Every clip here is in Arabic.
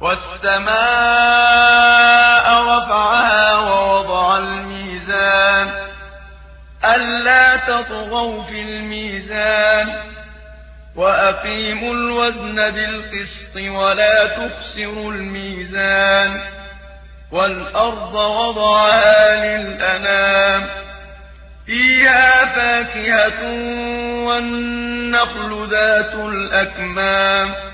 والسماء رفعها ووضع الميزان. ألا تطغوا في الميزان. وأقيموا الوزن بالقسط ولا تخسروا الميزان. والأرض وضعها للأنام. فيها فاكهة والنخل ذات الأكمام.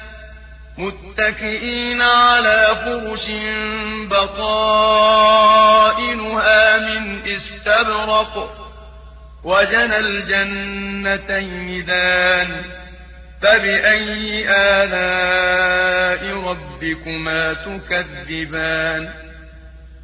متكئين على فرش بطائنها من استبرق وجنى الجنتين دان فبأي آلاء ربكما تكذبان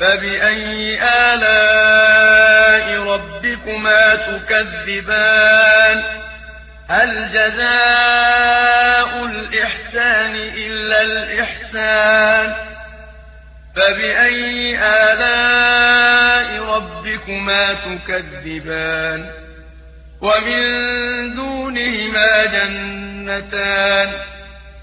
فبأي آلاء ربكما تكذبان هل جزاء الإحسان إلا الإحسان فبأي آلاء ربكما تكذبان ومن دونهما جنتان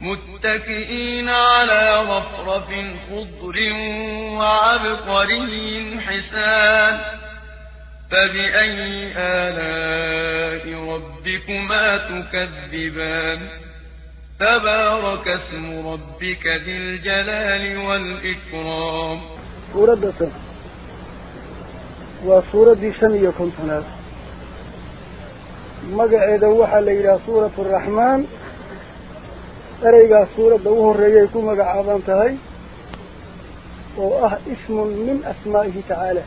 متكئين على رفرف خضر وعبقري حسان. فبأي آلاء ربكما تكذبان؟ تبارك اسم ربك ذي الجلال والإكرام. سورة دسم وسورة دسم يكون تناس مقعد وحل إلى سورة الرحمن. Ereygaas suuradda u horreeyay ku magacaaban tahay oo ah ismun min asmaa'ihi tacaala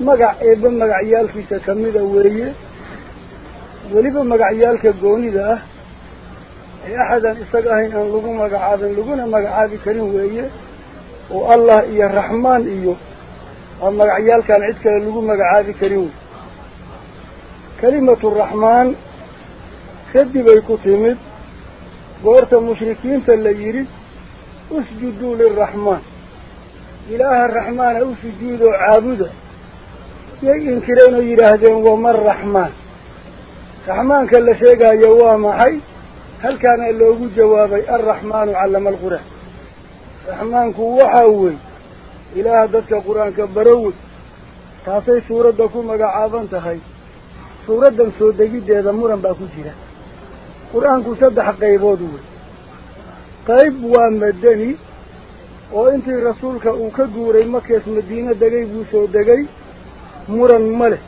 magac eebba magacyaalkiisa kamida weeye weliba magacyaalka goonida ah ee axadan isaga ahayn aan lagu magacaabin laguna magacaabi karin weeye oo allah iyo raxmaan iyo waa magacyaalkaan cid kale lagu magacaabi karin wey kelimatu raxmaan kadibay ku timid usjuduu liraxmaan ilaaha raxmaana u sujuudoo caabuda yay inkireen oo yidhaahdeen wama raxmaan raxmaanka la sheegaayo waa maxay halkaana loogu jawaabay alraxmaanu callama alqur'aan raxmaanku waxaa wey ilaaha dadka qur-aanka barowey taasay suuradda ku magacaaban tahay suuraddan soo degiddeeda muran baa ku jira soo degay muran ma leh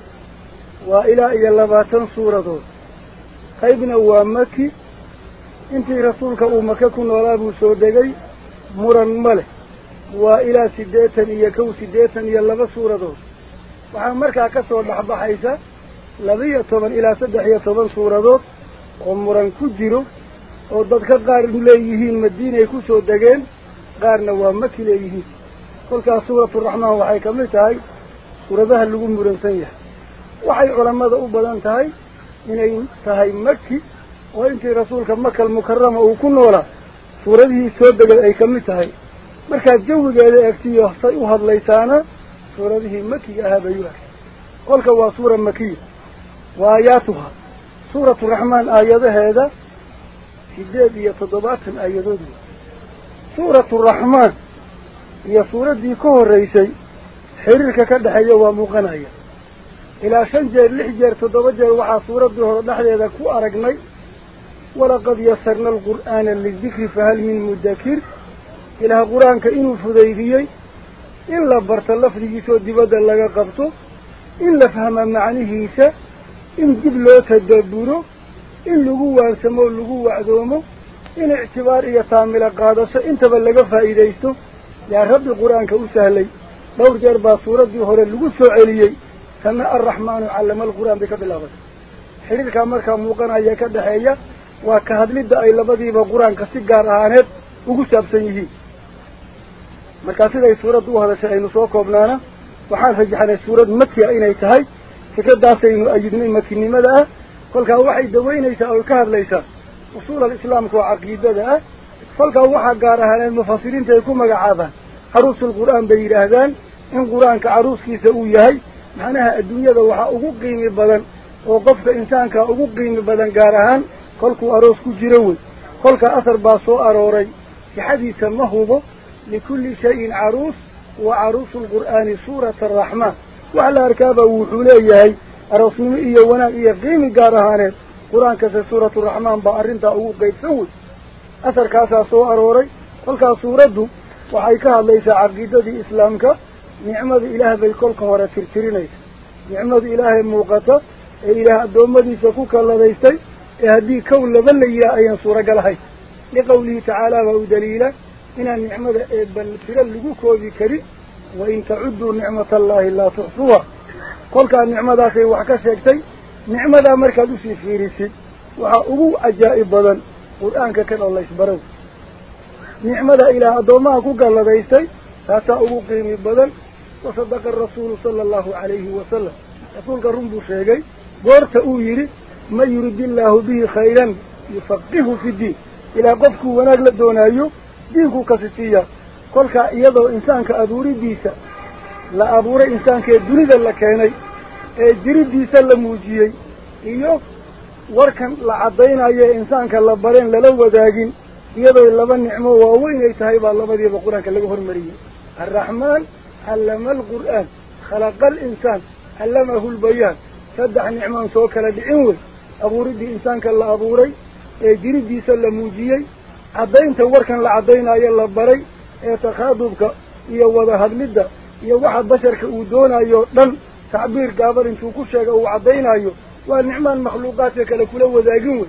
waa ilaa iyo labaatan suuradood qaybna waa maki intii rasuulka uu maka ku noolaa buu soo degay muran ma leh waa ilaa siddeetan iyo kow siddeetan iyo laba suuradood waxaa markaa ka soo dhexbaxaysa laba-iyo toban ilaa saddex iyo toban suuradood oo muran ku jiro oo dadka qaar leeyihiin madiinay ku soo degeen qaarna waa maki leeyihiin kolkaas suuraturaxmaan waxay ka mid tahay suuradaha lagu muransan yahay waxay culammada u badan tahay inay tahay maki oo intii rasuulka makal mukarama uu ku noolaa suuradihii soo degay ay ka mid tahay markaad jawigeeda eegtiyo say u hadlaysaana suuradihii makiga ahaa bay u egtay kolka waa suura makiya wa aayaatuha سورة الرحمن آيات هذا سداد يتضبعت آيات هذا سورة الرحمن هي سورة ديكوه الرئيسي حررك كده حيوه مغنية إلى شنجر لحجر تضبجر وعا سورة دهور لحظة هذا كو أرقني. ولقد يسرنا القرآن للذكر فهل من مدكر. إلى قرآن كإنو الفذيذي إلا برطلف ديكوه ديبادا لغا قبطو. إلا فهم معنى هيسا in ictibaar iyo taamilo qaadasho intaba laga faa'iidaysto yaa rabbi qur-aanka u sahlay dhowr jeer baa suuraddii hore lagu soo celiyey kana alraxmaanu callama alqur'aan bay ka bilaabatay xidhiirkaa markaa muuqanaya ka dhexeeya waa ka hadlidda ay labadiiba qur-aanka si gaar ahaaneed ugu saabsan yihiin markaa siday suuradda u hadashay aynu soo koobnaana waxaan rajaxnay suurad makiya inay tahay فكذا أجد أجدني مكيني ماذا قلت هو واحد دوينيسا أو الكهر ليسا أصول الإسلام هو عقيدة فالك هو واحد قارها للمفاصلين تيكون مقعابا عروس القرآن بير هذان إن قرآن كعروس كي سأوي هاي معناها الدنيا دوحة أقوقي من البدن وقفت إنسان كأقوقي من البدن قارها فالك أروس قلت فالك أثر باسو أروري في حديث مهوضة لكل شيء عروس وعروس القرآن سورة الرحمة wax la arkaaba wuxuu leeyahay aroosnimo iyo wanaag iyo qiimi gaar ahaaneed qur-aankase suuraturaxmaan baa arrintaa ugu qaybsan wey asarkaasaa soo arooray kolkaas suuraddu waxay ka hadlaysaa caqiidadii islaamka nicmada ilaah bay kolka hore tirtirinaysa nicmada ilaahay muuqata ee ilaah addoommadiisa ku kalladaystay ee haddii kow laba la yidhaah ayaan suuragal ahayn liqawlihi tacaala baa u daliila inaan وإن تعدوا نعمة الله لا تحصوها. قل كان نعمة داخل وحكا شاكتين نعمة دا مركز في فيرسي. وعقبوا أجائب بدن قرآن كان الله يسبرز. نعمة دا إلى أدوماه قال لدى إستي هاتا أبوكهم بدن وصدق الرسول صلى الله عليه وسلم. رسول كرنبو شاكي بورت أويري ما يريد الله به خيرا يفقه في الدين. إلى قفكو ونقل الدونايو دينكو كسيتيا iyadoo insaanka abuuridiisa la abuuray insaankaee dunida la keenay ee jiriddiisa la muujiyey iyo warkan la caddaynayo ee insaanka la bareen lala wadaagin iyadoo laba nicmo waaweyn ay tahay baa labadiiba qur-aanka laga hormariyey alraxmaan callama alqur'aan khalaqa alinsaan callamahu lbayaan saddex nicmoon soo kala dhicin wey abuuriddii insaanka la abuuray ee jiriddiisa la muujiyey caddaynta warkan la caddaynaayo la baray ee takhaadubka iyo wada hadlidda iyo waxa basharka uu doonayo dhan tacbiir gaaban intuu ku sheega uu caddaynaayo waa nicmaan makhluuqaadka kale kula wadaagin wey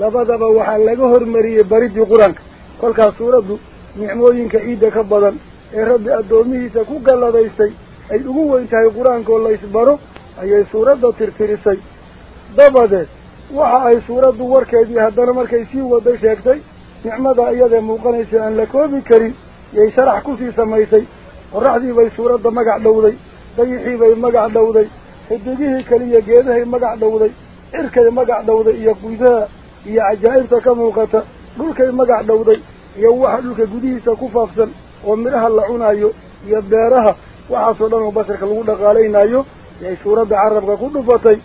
labadaba waxaa laga hormariyey bariddii qur-aanka kolkaas suuraddu nicmooyinka ciidda ka badan ee rabbi addoomihiisa ku galladaystay ay ugu weyn tahay qur-aankoo laysbaro ayay suuradda tirtirisay dabadeed waxa ay suuraddu warkeedii haddana markay sii waday sheegtay نعم نعمد أيضا موقنيس أن لكوبي كريم شرح كوسي سميسي ورحدي بي سورة مقع دودي ضيحي بي مقع دودي حدقيه كريم يقيده مقع دودي إرك مقع دودي يقويدها يا عجائب تكموقتا لولك مقع دودي يوحد لك قديسة كففزا ومرها اللعون أيو يبارها وحصلنا بسرك الغلق علينا أيو يعني سورة عرب قدفتي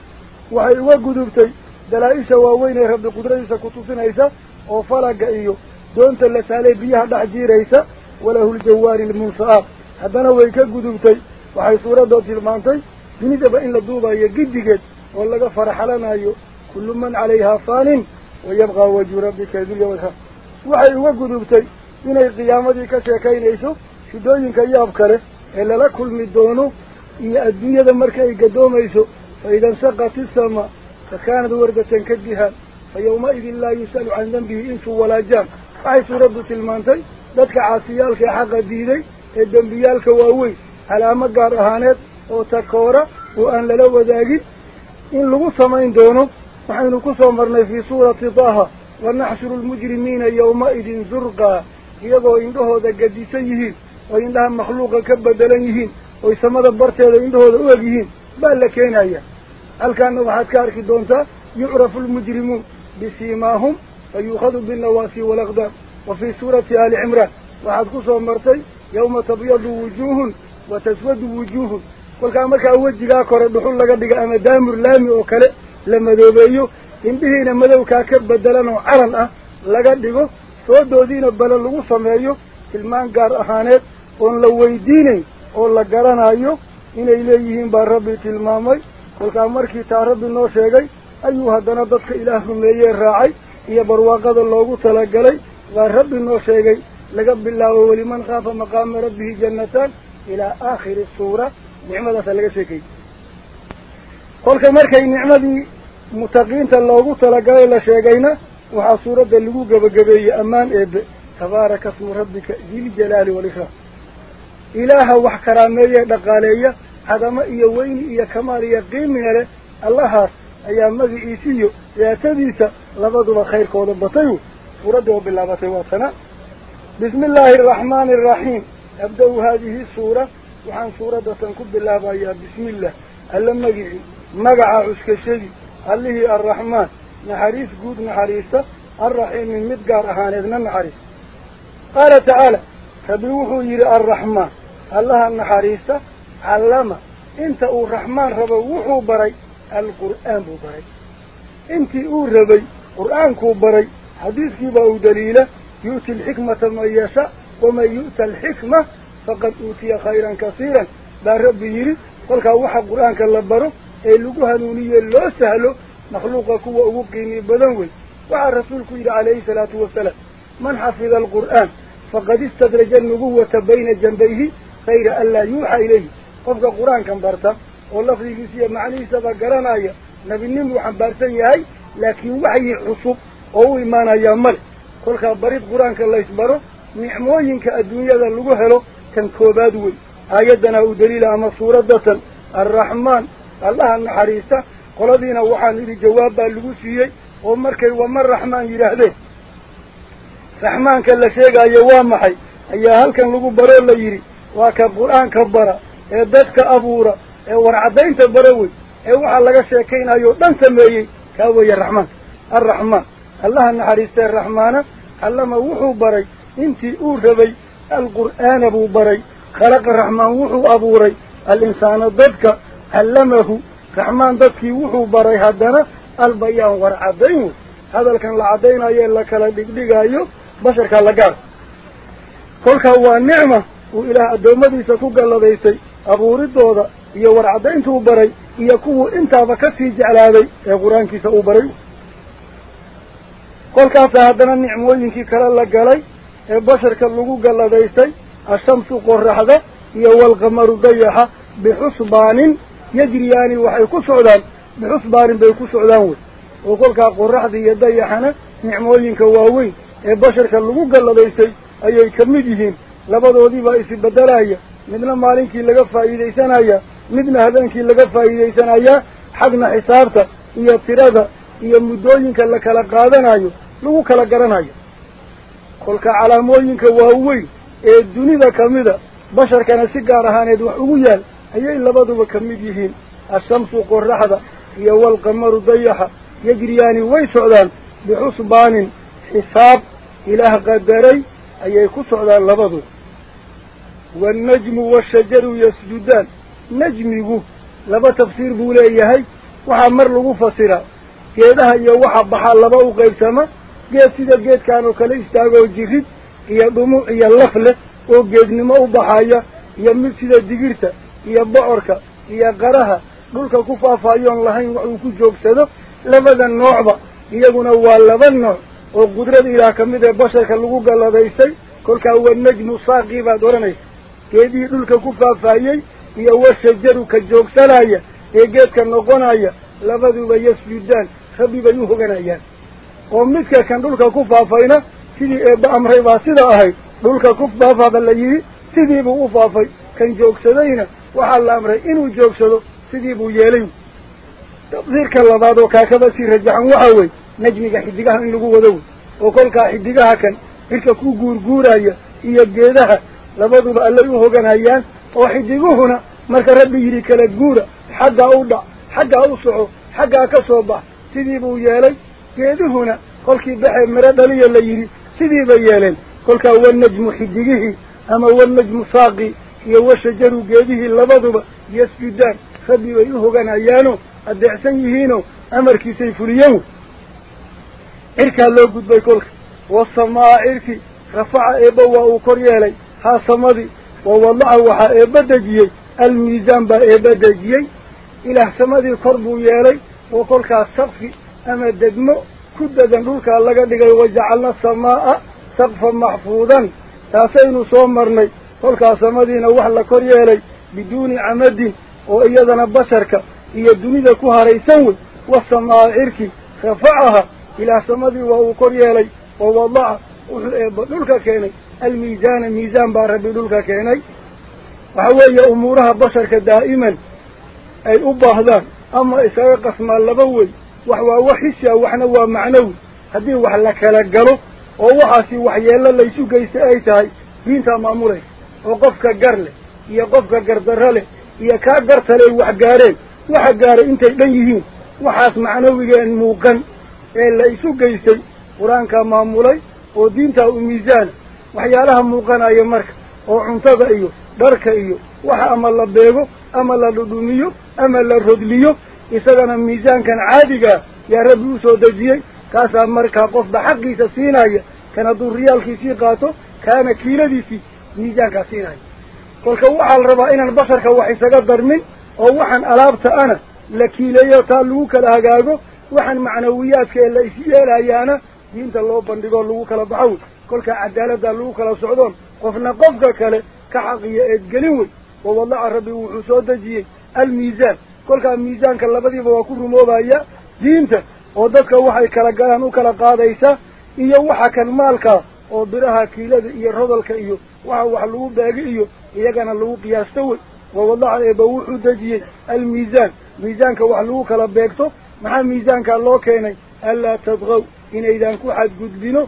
وحيوه قدفتي دلائسة ووين يا رب قدرة يسا كتوسين أيسا saalay biyaha dhex jiiraysa walahu ljawaari lmunsaab haddana way ka gudubtay waxay suuradda tilmaantay dunidaba in la duubayo giddigeed oo laga faraxalanayo kullu man calayhaa faanin wayabqaa wajhu rabbika dulya walkram waxay uga gudubtay inay qiyaamadii ka sheekaynayso shidooyinka yaab kale ee lala kulmi doono iyo adduunyada marka ay gadoomayso fa ida insaqat isamaa fa kaanad wardatan ka dihaan yawmaidin laa yus'alu can dembihi insu walaa jaan waxay suuraddu tilmaantay dadka caasiyaalka ee xaqa diiday ee dembiyaalka waaweyn calaamo gaar ahaaneed oo takoora oo aan lala wadaagin in lagu samayn doono waxaynu ku soo marnay fii suurati daha wanaxshuru lmujrimiina yawmaidin zurqaa iyagoo indhahooda gadisan yihiin oo indhaha makhluuqa ka bedelan yihiin oy samada barteeda indhahooda u eg yihiin fii suurati aali cimraan waxaad ku soo martay yawma tabyadu wujuuhun wa taswadu wujuuhun kolkaa markaa wejigaa kore dhuxul laga dhiga ama daamur laami oo kale la madoobeeyo indhihiina madowkaa ka bedelan oo calan ah laga dhigo soodoodiina bale lagu sameeyo tilmaan gaar ahaaneed oon la weydiinayn oo la garanayo inay leeyihiin baa rabbi tilmaamay kolkaa markii taa rabbi noo ilaah rumeeyee raacay iyo barwaaqada loogu talagalay waa rabbi noo sheegay laga bilaabo weliman khaafa maqaama rabbihi jannataan ilaa aakhiri suura nicmadaasa laga sheekayay kolka markay nicmadii mutaqiinta loogu talagalay la sheegayna waxaa suuradda lagu gebagabeeyey ammaan eebe tabaaraka smu rabbika diljalaali walikraam ilaaha wax karaameeye dhaqaaleeya cadamo iyo weyni iyo kamaal iyo qiimiga leh allahaas إيه مغي ايسيو ياتذيسا لبضل خير كودن بطيو وردوا بالله بطيواتنا بسم الله الرحمن الرحيم ابدو هذه السورة وحان صورة تنكب بالله بايا بسم الله ألا مغي مغا عسك الشجي اللي الرحمن نحريس قود نحريسة الرحيم من مدقار احان اذنا نحريس قال تعالى فبوحو يرى الرحمن الله النحريسة علامة انت أو الرحمن ربوحو بري القرآن ببري انت اوربي قرآن كبري حديث كيبا دليلة يؤتي الحكمة ما يشاء ومن يؤتى الحكمة فقد أوتي خيرا كثيرا. لا رب يريد قولك حق قرآن كاللبرو اي لقوها نونية اللو سهلو مخلوقة كوة اوقيني بدنوي. وعالرسول كيدا عليه الصلاة والسلام. من حفظ القرآن فقد استدرج النبوة بين جنبيه خير ألا يوحى إليه. قفق قرآن كان برطا oo lafdigiisa iyo macnihiisaba garanaya nebinimuu xambaarsan yahay laakiin waxyi cusub oo u imaanayaa male kolkaa barid qur-aanka laysbaro nicmooyinka adduunyada lagu helo kan koobaad wey aayaddana u daliila ama suuradatan arraxmaan allaha naxariista qoladiina waxaan idhi jawaab baa lagu siiyey oo markay wama raxmaan yidhaahdeen raxmaanka la sheegaayo waa maxay ayaa halkan lagu baroo la yidhi waa ka qur-aanka bara ee dadka abuura ee warcaddaynta bara wey ee waxaa laga sheekaynayo dhan sameeyey kaa weeye raxmaanka arraxmaan allaha naxariistee raxmaana callama wuxuu baray intii uu rabay alqur'aana buu baray khalaqa raxmaan wuxuu abuuray al-insaana dadka callamahu raxmaan dadkii wuxuu baray haddana albayaan war caddayn wey hadalkan la caddaynayo la kala dhigdhigaayo basharkaa la gaar kolkaa waa nicma uu ilaah addoommadiisa ku galladaystay abuuridooda iyo war caddayntuu baray iyo kuwuu intaaba ka sii jeclaaday ee qur-aankiisa uu baray kolkaasaa haddana nicmooyinkii kale la galay ee basharka lagu galladaystay ashamsu qoraxda iyo walqamaru dayaxa bixusbaanin yajriyaani waxay ku socdaan bixusbaanin bay ku socdaan wey oo kolkaa qoraxda iyo dayaxana nicmooyinka waaweyn ee basharka lagu galladaystay ayay ka mid yihiin labadoodiibaa isbeddelaya midna maalinkii laga faa'iidaysanaya مدنا هذا إنكي لقفا إذا إذا نايا حقنا حسابته هي فرادة هي مدوينك اللي كلاقها ذنايو لو كلاقها ذنايو خلق على موينك وهوي إيه الدنيا كمدة بشر كان سيقارهان يدو حويال هي إيه إلا بدو بكمديهين الشمس وقرحة هي إيه والقمر ضيحة يجرياني ويسعدان بحسبان حساب إله قدري أي كسعدان لبدو. والنجم والشجر يسجدان. Leeyahay waxaa mar lagu fasiraa geedaha iyo waxa baxaa laba u qaybsama geed sida geedkan oo kale istaagoo jirid iyo dhumuc iyo laf leh oo geednimo u baxaya iyo mid sida digirta iyo bocorka iyo qaraha dhulka ku faafaayoon lahayn wax uu ku joogsado labada noocba iyaguna waa laba nooc oo qudrada ilaah ka mid ee basharka lagu galladaystay kolkaa waa najmu saaqii baad odhanaysa geedihii dhulka ku faafaayey rabbi bay u hoganayaan oo midka kan dhulka ku faafayna sidii eebba amray baa sida ahayd dhulka ku faafaba la yidhi sidii buu u faafay kan joogsadayna waxaa la amray inuu joogsado sidii buu yeelay tafsiirka labaad oo kaakaba sii rajaxan waxa wey najmiga xidigaha in lagu wado wey oo kolkaa xidigaha kan cirka ku guurguuraya iyo geedaha labaduba allay u hoganayaan xaggaa u soco xaggaa ka soo bax sidii buu yeelay geeduhuna kolkii baxee miro dhaliya la yidhi sidii bay yeeleen kolkaa wanajmu xidigihii ama wanajmu saaqi iyo washajaru geedihii labaduba yasjudaan rabbi bay u hoganayaanoo addeecsan yihiinoo amarkiisay fuliyeen cirkaa loo gudbay kolka wasamaa cirki rafaca eebba waa uu kor yeelay haa samadii ووالله وحا إبادكي الميزان با إبادكي إلى سماد القرب يالي. وقلك السقف أما الددمو كد ذنبوك الله قد وجعلنا السماء سقفا محفوظا. تاسين صومرني قلك سمادين وحل كر يالي. بدون عمد. وإيادنا بشرك إيا الدنيا كهر يسوي والسماء إركي خفعها إلى سماد وهو كر يالي. ووالله وحل إبادكي almiisaana miisaan baa rabbi dhulka keenay. Waxa weeye umuuraha basharka daa'iman ay u baahdaan ama isaga qasmaan laba wey wax waa wax hisia waxna waa macnawi haddii wax la kala galo oo waxaasi waxyeello laysu geystay ay tahay diintaa maamulaysa oo qofka gar leh iyo qofka gardarro leh iyo kaa gartale ay wax gaareen waxa gaaray intay dhan yihiin. Waxaas macnawigeen muuqan ee la isu geystay qur'aankaa maamulay oo diintaa u marka oo cuntada iyo dharka iyo waxa ama la beego ama la dhudhumiyo ama la rodliyo isagana miisaankan caadigaa yaa rabbi u soo dejiyey kaasaa markaa qofba xaqiisa siinaya kan hadduu riyaalkiisii qaato kaana kiiladiisii miisaankaa siinaya kolka waxaa la rabaa inaan basharka wax isaga darmin oo waxaan alaabta ana la kiileeyo taa lagu kala hagaago waxaan macnawiyaadka ee la isyeelayaana diinta loo bandhigoo lagu kala baxo wey ka xaqiyo eedgelin wey wa wadaca rabbi wuxuu soo dejiyey almiisaan kolkaa miisaanka labadiiba waa ku rumoobaya diinta oo dadka waxay kala galaan u kala qaadaysa iyo waxa kan maalkaa oo biraha kiilada iyo rodolka iyo waxa wax lagu beegi iyo iyagana lagu qiyaasto wey wa wadaca eeba wuxuu dejiyey almiisaan miisaanka wax lagu kala beegto maxaa miisaankaa loo keenay anlaa tadqow inaydaan ku xadgudbino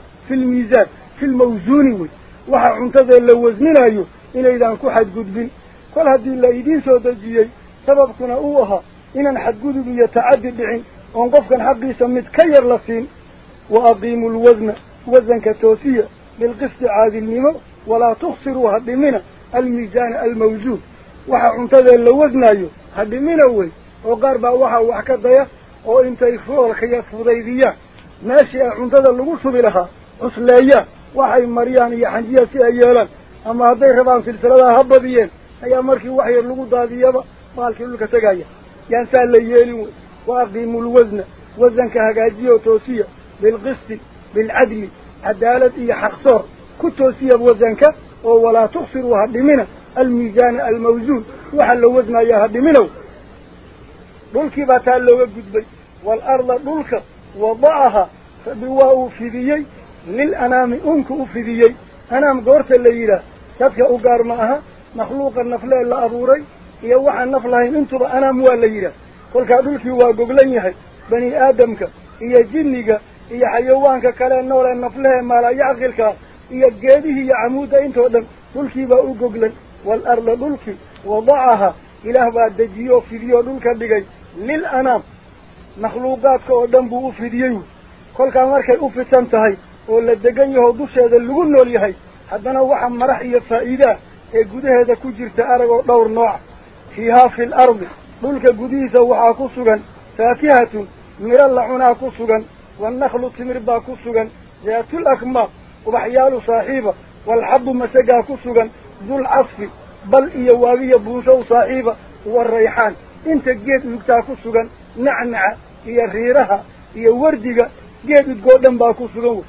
في الموزون وي. وحا عنتظر لو وزننا ايو إنا إذا انكو حد قد بي كل هذه اللي يدين سودة جيي سبب كنا اوها إنا حد قد بي يتعدي بعين ونقف كان حقي سميت كير لسين وأقيم الوزن وزن كتوسية بالقسط عادي النمو ولا تخسروا هذه منا الميزان الموجود وحا عنتظر لو وزننا ايو هذه منا وي وقاربا وحا وحكا ضيا وانتا يفعل خياس فضيذية ناشئ عنتظر لغوصو بلها أصليه وحي مريان يحنجيه سيئيلا أما هذي ربان سلسلة هبا بيين هيا مركي وحي اللغو دادي يبا مالك اللغة تقايا ينسان ليالي واقيم الوزن وزن كهجاجية وتوسية بالقسط بالعدل عدالة هي حقصور كتوسية بوزنك ولا تخصر هدي منه الميزان الموزون وحل وزن يا هدي منه بلك باتال لو يبجد والأرض بلك وضعها بواه في بيي makhluuqa naflee la abuuray iyo waxaan naf lahayn intuba anaam waa la yidhaah kolkaa dhulkii waa goglan yahay bani aadamka iyo jinniga iyo xayawaanka kale nool ee naflehe maalayacqilkaa iyo geedihii iyo camuudda intoo dhan dhulkii baa u goglan waalarda dhulkii wadacaha ilaah baa dejiyo oo fidiyoo dhulka dhigay lil anaam makhluuqaadka oo dhan buu u fidiyey kolkaa markay u fidsan tahay marax iyo faa'iidaa ee gudaheeda ku jirta aragoo dhowr nooca fiihaa fi alardi dhulka gudihiisa waxaa ku sugan faakihatun miro la cunaa ku sugan wannaklu timir baa ku sugan daatul akmaaq ubaxyaalu saaxiiba waalxabbu masagaa ku sugan dul casfi bal iyo waagiya buunsho u saaxiiba warayxaan inta geed udugtaa ku sugan nacnaca iyo riiraha iyo wardiga geed udgoo dhan baa ku sugan wey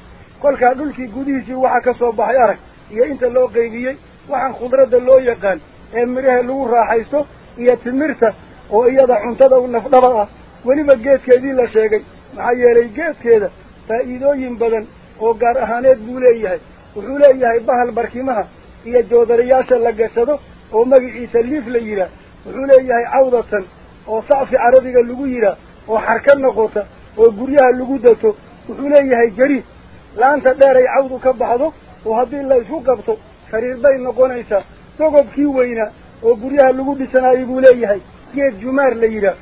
iyo inta loo qaybiyey waxaan khudradda loo yaqaan ee midhaha lagu raaxaysto iyo timirta oo iyada cuntada u nafdhaba ah weliba geedkeedii la sheegay maxaa yeelay geedkeeda faa'iidooyin badan oo gaar ahaaneed buu leeyahay wuxuu leeyahay bahal barkimaha iyo joodarayaasha la gashado oo magiciisa liif la yidhaah wuxuu leeyahay cawdatan oo sacfi carabiga lagu yidhaah oo xarka noqota oo guryaha lagu dato wuxuu leeyahay jariid weynaa oo guryaha lagu dhisanaayay buu leeyahay geed jumaar la yidhaah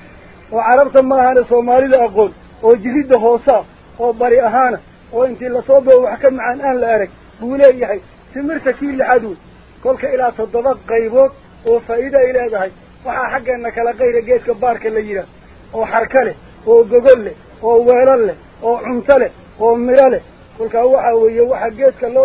oo carabta ma ahane soomaalida aqoon oo jiridda hoosaa oo bari ahaana oo intii lasoo bao wax ka macaan aan la arag buu leeyahay timirta kii lixaad wey kolka ilaa toddoba qaybood oo faa'iida ay leedahay waxaa xaggeenna kala qayra geedka baarka la yidhaah oo xarka leh oo gogol leh oo weelal leh oo cunto leh oo midho leh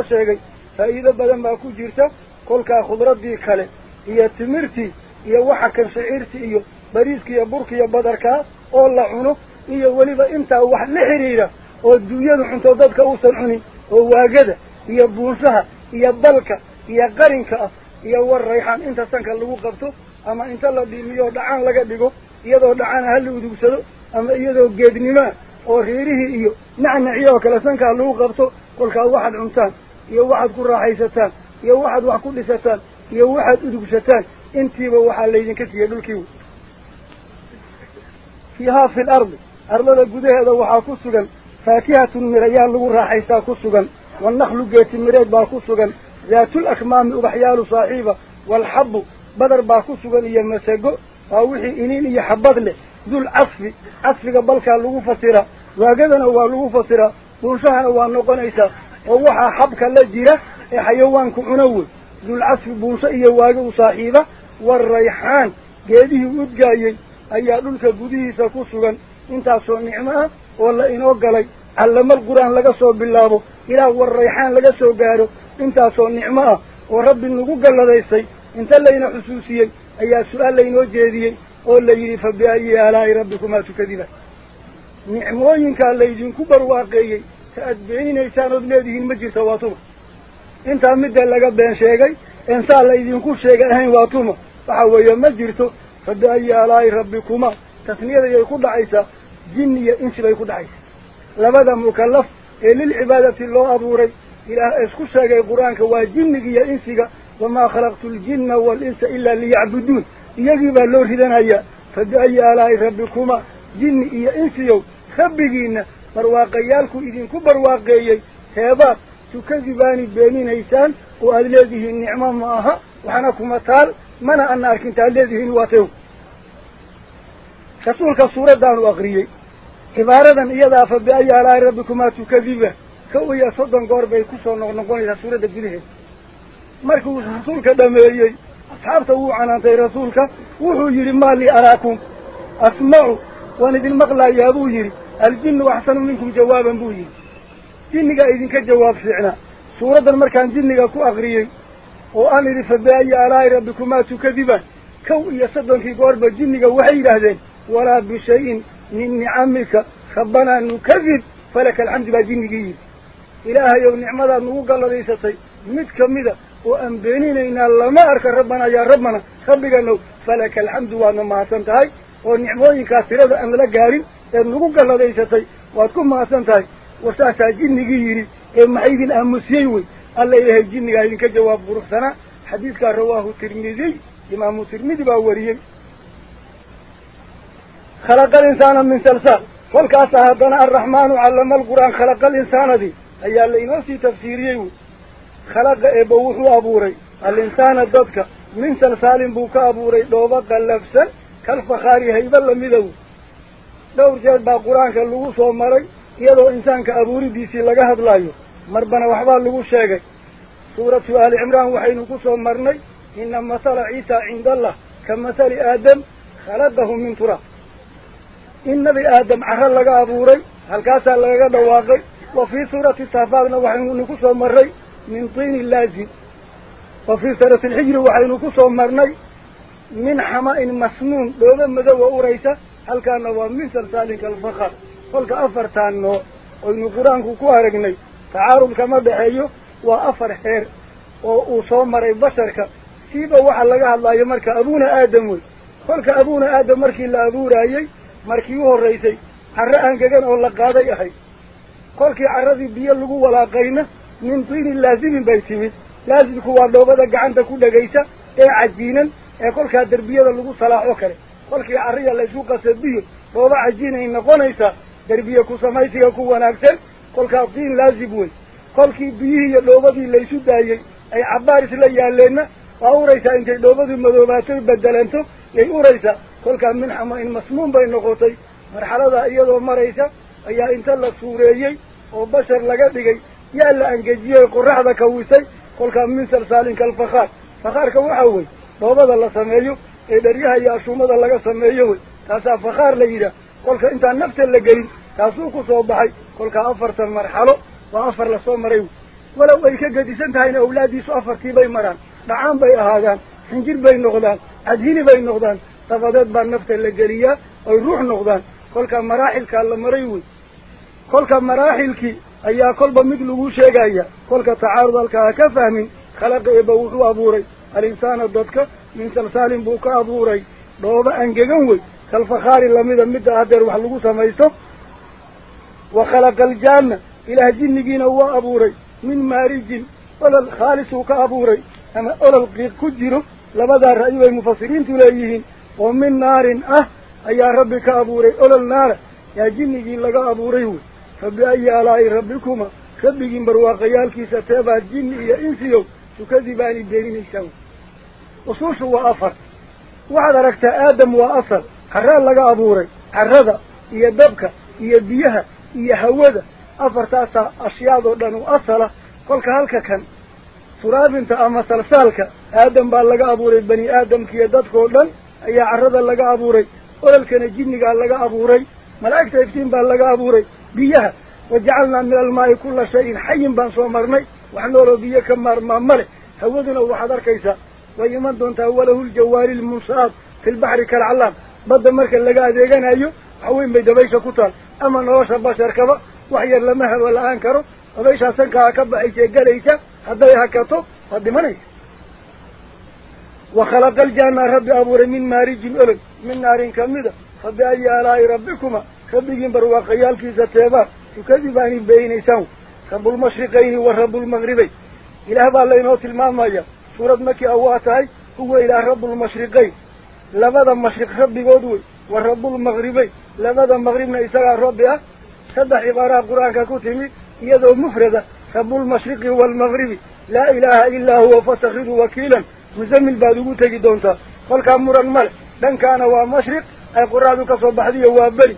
sheegay faa'iido badan baa ku jirta kolkaa khudraddii kale iyo timirtii iyo waxa kan shiciirtii iyo bariiska iyo burka iyo badarkaa oo la cuno iyo weliba intaa wax la xidhiidha oo duunyadu cunto dadka uusan cunin oo waagada iyo buunshaha iyo balka iyo qarinka ah iyo war rayxaan inta sanka lagu qabto ama inta la dhiimiyo dhacaan laga dhigo iyadoo dhacaan ha la udugsado ama iyadoo geednimaa kolkaa waxaad cuntaan iyo waxaad ku raaxaysataan iyo waxaad wax ku dhisataan iyo waxaad udugsataan intiiba waxaa laydinka siiyey dhulkii fiihaa fi lardi ardada gudaheeda waxaa ku sugan faakihatun mirayaal lagu raaxaystaa ku sugan wannaklu geeti mireed baa ku sugan daatul akmaami ubaxyaalu saaxiiba waalxabbu badar baa ku sugan iyo masago waa wixii iniin iyo xabad leh fasiraa buunshahana waa noqonaysaa oo waxaa xabka la jira ee xayawaanku cuna wey dul casfi buunsho iyo waaga u saaxiiba warayxaan geedihii udgaayey ayaa dhulka gudihiisa ku sugan intaasoo nicmo ah oo la inoo galay callamal qur-aan laga soo bilaabo ilaa warayxaan laga soo gaaro intaasoo nicmo ah oo rabbi nagu galladaystay inta layna xusuusiyey ayaa su-aal laynoo jeediyey ta aad beeninaysaan ood leedihiin ma jirta waa tuma intaa midda laga been sheegay ensaa laydinku sheegay ahayn waa tuma waxa weeye ma jirto fa biayi aalaa'i rabbikumaa tasniyadayay ku dhacaysaa jin iyo insi bay ku dhacaysaa labada mukallaf ee lilcibaadati loo abuuray ilaah isku sheegay qur-aanka waa jinniga iyo insiga wamaa khalaqtu aljinna waalinsa ilaa liyacbuduun aalaa'i rabbikumaa jinni iyo insiyow rabbigiinna barwaaqayaalku idinku barwaaqeeyey heebaad tukadibaani beeninaysaan oo aada leedihiin nicmo ma aha waxna kuma taal mana ana arkintaad leedihiin waa tew rasuulka suuraddaanu akriyey cibaaradan iyadaa fa biayi aalaa'i rabbikumaa tukadiba kow iyo soddon goor bay kusoo noqnoqonaysaa suuradda gudaheeda markuu rasuulka dhameeyey asxaabta wuu canaantay rasuulka wuxuu yidhi maa lii araakum asmacu waan idin maqlayaa buu yidhi aljinnu axsanu minkum jawaaban buu yidhi jinnigaa idinka jawaab fiicnaa suuraddan markaan jinniga ku akriyey oo aan idhi fa biayi aalaa'i rabbikumaa tukadibaan kow iyo soddonkii goorba jinniga waxay yidhaahdeen walaa bishayin min nicamika rabbanaa nukadib falaka alxamdu baa jinnigii ilaahayow nicmadaad nagu galladaysatay mid kamida oo aan beeninaynaa lama arka rabbanaa yaa rabbana rabbiganow falaka alxamdu waadna mahadsan tahay oo nicmooyinkaas tirada aan la gaarin eed nagu galladaysatay waad ku mahadsan tahay war saasaa jinnigii yidhi ee maxay idin aamusiyey wey alla ilahay jinnigaa idinka jawaab quruxsanaa xadiidkaa rawaahu tirmidiy imaamu tirmidi baa wariyey khalaqa alinsaana min salsaal kolkaasaa haddana alraxmaanu callama alqur'aan dadka min salsaalin buu ka abuuray dhoobo qallafsan kalfakhaari hayba lamidow dhowr jeer baa qur-aanka lagu soo maray iyadoo insaanka abuuridiisii laga hadlaayo marbana waxbaa lagu sheegay suuratu aali cimraan waxaynu ku soo marnay ina mathala ciisa cinda allah ka mathali aadam khalaqahu min turaab in nabi aadam caro laga abuuray halkaasaa lagaga dhawaaqay wa fii suurati saafaadna waxaynu ku soo marray waxaynu ku soo marnay min xama-in masnuun dhooba madowa uraysa halkaana waa min salsaalinka alfakar kolka afartaan nooc oynu qur-aanku ku aragnay tacaarud kama dhexeeyo waa afar xeer oo uu soo maray basharka siiba waxaa laga hadlaayo marka abuuna aadam wey kolka abuuna aadam markii la abuuraayey markii u horraysay carro angegan oo la qaaday ahayd kolkii carradii biyo lagu walaaqayna min tiini laazimin bay timid laazimku waa dhoobada gacanta ku dhegaysa ee cajiinan ee kolkaa derbiyada lagu salaaxo kale kolkii carriya laysku qasa biyo dhooba cajiinay noqonaysaa derbiye ku samaysiga ku wanaagsan kolkaa tiin laazim wey kolkii biyihii iyo dhoobadii laysu daayey ay cabbaar isla yaalleenna waa uraysaa intay dhoobadu madoobaatoy bedelanto yay uraysaa kolkaa min xama-in masmuun bay noqotay marxaladaa iyadoo maraysa ayaa inta la suureeyey oo bashar laga dhigay fakhaarka waxaa wey dhoobada la sameeyo ee dheryaha iyo ashuumada laga sameeyo wey taasaa fakhaar la yidhaah kolka intaan nafta la gelin taasuu ku soo baxay kolkaa afartan marxalo waa afar lasoo maray wey walow ay ka gedisan tahayna awlaaddiisu afartii bay maraan dhacaan bay ahaadaan xinjir bay noqdaan cadhini bay noqdaan dabadeed baa nafta la geliyaa oy ruux noqdaan kolka maraaxilkaa la maray wey kolka maraaxilkii ayaa kolba mid lagu sheegaya kolka tacaarud halkaa ha ka fahmin khalaqa eeba wuxuu abuuray alinsaana dadka min salsaalin buu ka abuuray dhooba angegan wey kalfakhaari lamida midda hadeer wax lagu samaysto wa khalaqa aljaana ilaah jinnigiina waa abuuray min maarijin olol khaalisuu ka abuuray ama olol qiiq ku jiro labadaa ra'yi bay mufasiriintu leeyihiin oo min naarin ah ayaa rabbi abuuray olol naara yaa jinnigii laga abuuray wey fa biayi alaa'i rabbikuma rabbigiin barwaaqayaalkiisa teebaad jinni iyo insiyow tukadibaani beeninaysaan usuushu waa afar waxaad aragtaa aadam waa asal carraa laga abuuray carrada iyo dabka iyo biyaha iyo hawada afartaasaa ashyaadoo dhan u asala kolka halka kan turaabinta ama salsaalka aadam baa laga abuuray bani aadamkiiyo dadkao dhan ayaa carrada laga abuuray ololkana jinnigaa laga abuuray malaa'igta iftiin baa laga abuuray marnay wax nooloo biyo ka maarmaa male hawaduna waxaad arkaysaa way iman doontaa walahu ljawaari lmunsaad fi lbaxri kalcalaam badda marka laga adeeganayo wax weyn bay dabaysha ku taal ama nolosha basharkaba wax yar lama hawa la-aan karo dabayshaa sankaa ka baxaysa ee galaysa hadday hakato waad dhimanaysa wa khalaqa aljaana rabbi abuuray min maarijin olol min naarin kamida fa biayi aalaa'i rabbikuma خبيجين بروا خيال كيسة تكذب عن بين سو رب المشرقين ورب المغربين. إله بالله ينوت المامايا سورة مكي أواتاي. هو إلى رب المشرقين. لبدا مشرق خبي قدوي ورب المغربين. لبدا مغربنا إساق الربي سدح عبارة القرآن ككتمي يدو مفردة رب المشرق والمغربي لا إله إلا هو فتخد وكيلا. مزم البادو تجدونتا فالكامور المال. لن كان هو مشرق القرآن كصبح دي هو بري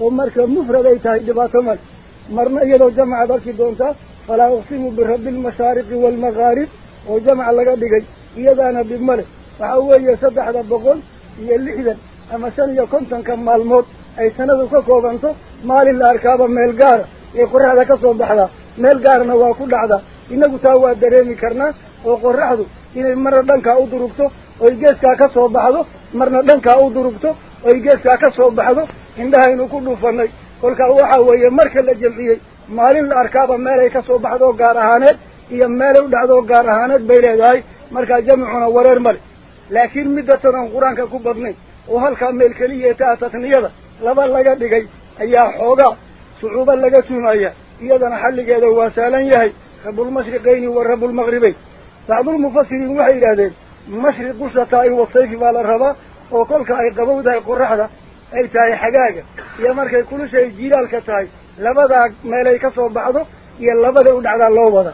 oo marka mufrad ay tahay dhibaato male marna iyadoo jamacaad arki doontaa falaa uqsimu birabbi almashaariqi waalmagaarib oo jamac laga dhigay iyadaana dhib male waxa weeye saddexda boqol iyo lixdan ama shan iyo kontonka maalmood ay sanadu ka koobanto maalin la arkaaba meel gaara ee qoraxda ka soo baxdaa meel gaarna waa ku dhacdaa innagu taa waa dareemi karnaa oo qoraxdu inay marna dhankaa u durugto oy geeskaa ka soo baxdo marna dhankaa u durugto oy geeskaa ka soo baxdo indhahaynu ku dhuufanay kolkaa waxaa weeye marka la jamciyey maalin la arkaaba meelay ka soo baxdoo gaar ahaaneed iyo meelay u dhacdoo gaar ahaaneed bay leedahay markaa jamcuna wareer male laakiin midda tan aan qur-aanka ku badnayn oo halkaa meel keliya taa tasniyada laba laga dhigay ayaa xoogaa sucuubo laga sumaya iyadana xalligeeda waa saalan yahay rabulmashriqayni wa rabulmagribayn bacdulmufasiriin waxay yidhahdeen mashriqu shataa'i wasayfi baa la rabaa oo kolka ay qabowdahay qoraxda ay tahay xagaaga iyo markay kulushay jiilaalka tahay labadaa meelay ka soo baxdo iyo labaday u dhacdaa loo wada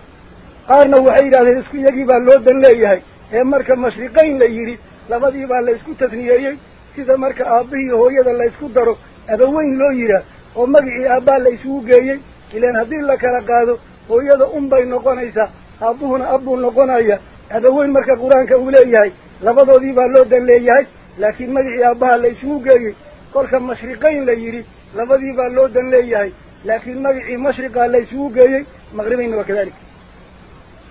qaarna waxay yidhahdeen isku iyagii baa loo dan leeyahay ee marka mashriqayn la yidhi labadii baa la isku tasniyeeyey sida marka aabbihii hooyada la isku daro abaweyn loo yidhaah oo magicii aabbaa la isugu geeyey ilaan haddii la kala qaado hooyada un bay noqonaysaa aabbuhuna abbuu noqonaya leeyahay labadoodii baa loo dan leeyahay laakiin magacii aabbaha la isugu geeyey kolka mashriqayn la yidhi labadii baa loo dan leeyahay laakiin magacii mashriqaa la isugu geeyey maqribaynna waa kadalik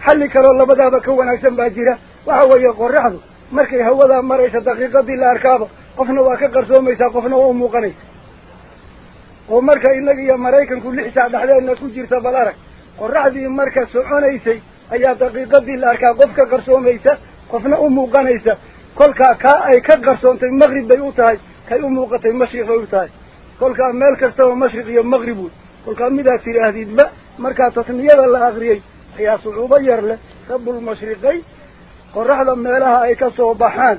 xalli kaloo labadaaba ka wanaagsan baa jira waxa weeye qoraxdu markay hawadaa maraysa daqiiqadii la arkaaba qofna waa ka qarsoomaysaa qofna waa u muuqanaysa oo marka innaga iyo maraykanku lix saac dhexdeedna ku jirta bal arag qoraxdii marka soconaysay ayaa daqiiqadii la arkaa qof ka qarsoomaysa qofna u muuqanaysa kolkaa kaa ay ka qarsoontay maqrib bay u tahay kay u muuqatay mashriq bay u tahay kolkaa meel kastaba mashriq iyo maqrib wey kolkaa midaad tidhaahdidba markaa tasniyada la akriyey ayaa sucuubo yar leh rabbulmashriqayn qoraxda meelaha ay ka soo baxaan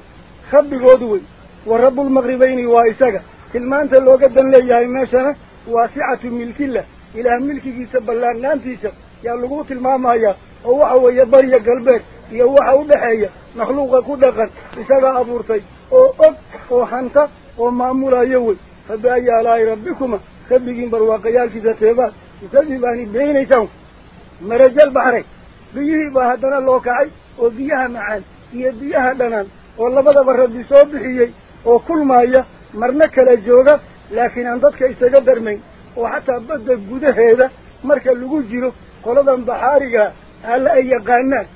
rabbigood wey wa rabbulmaqribayni waa isaga tilmaanta looga dan leeyahay meeshana waasicatu milkillah ilaah milkigiisa ballaarnaantiisa yaa lagu tilmaamayaa oo waxa weeye bariya galbeed iyo waxa u dhexeeya makhluuqa ku dhaqan isagaa abuurtay oo og oo hanta oo maamulayo wey. Fabi ayi alaa'i rabbikuma rabbigiin barwaaqayaalkiisa teebaad isadii baani beenaysaan marajal baxray. Biyihii baa haddana loo kacay oo biyaha macaan iyo biyaha dhanaan oo labadaba rabbi soo bixiyey oo kulmaaya marna kala jooga laakiin aan dadka isaga darmayn oo xataa badda gudaheeda marka lagu jiro qoladan baxaarigaa alle ay yaqaanaan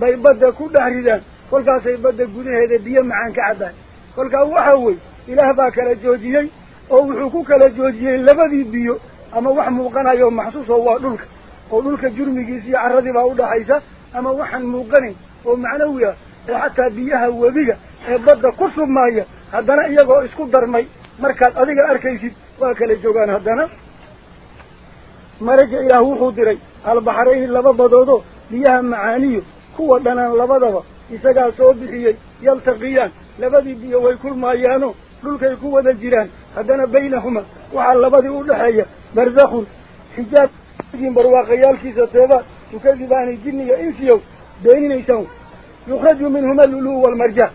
bay badda ku dhex ridaan kolkaasay badda gudaheeda biyo macaan ka caddaan kolkaa waxa wey ilaah baa kala joojiyey oo wuxuu ku kala joojiyey labadii biyo ama wax muuqanayo maxsuus oo waa dhulka oo dhulka jurmigiisa iyo carradii baa udhaxaysa ama waxaan muuqanayn oo macnawi ah oo xataa biyaha webiga ee badda ku submaaya haddana iyagoo isku darmay markaad adiga arkaysid waa kala joogaan haddana مرجع مرج إلهو خدري البحرين اللب بدوه ليها معانيه هو دنا اللب دوا إسقال صوبيه يلتقيان لبدي بيه ويكل ما يانو كل كي قوة الجيران هذانا بينهما وعلى لبدي أول حاجة برزخ حجاب جن برواق يال كيسة وكذبان الجن يأنسيو بين يسو يخرج منهما اللؤلؤ والمرجع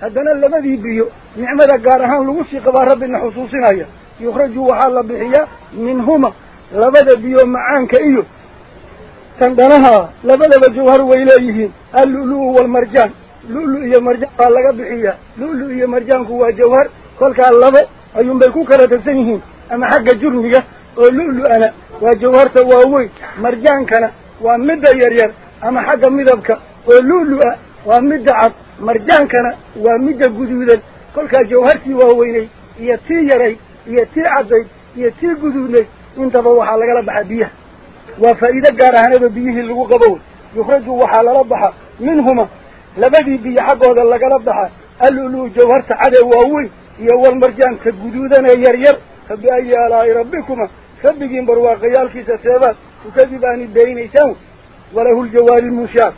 هذانا لبدي بيه نعمة قارها لوسي قبار رب النحصوصين هي يخرج وحال بحيا منهما way leeyihiin allulu walmarjaan lulu iyo marjaan baa laga bixiyaa lulu iyo marjaanku waa jawhar kolkaa labo ayuunbay ku kala tagsan yihiin ama xagga jurmiga oo lulu-ana waa jawharta waaweyn marjaankana waa midda yaryar ama xagga midabka oo lulu-a waa midda cad marjaankana waa midda guduudan kolkaa jawhartii waaweynay iyo tii yarayd iyo tii caddayd iyo tii guduudnayd إن تبوح على قلب حديه وفإذا جاره نبيه اللي قبوا يخرجوا وحال ربها منهما لبدي بي حق هذا اللي قلبها قالوا له جوهرت عدو وهوي يوال مرجان كجدودنا يرير فبأي آلاء ربكما فبقين برواقيال في سسابات وكذبان الدينيسان وله الجوار المشاك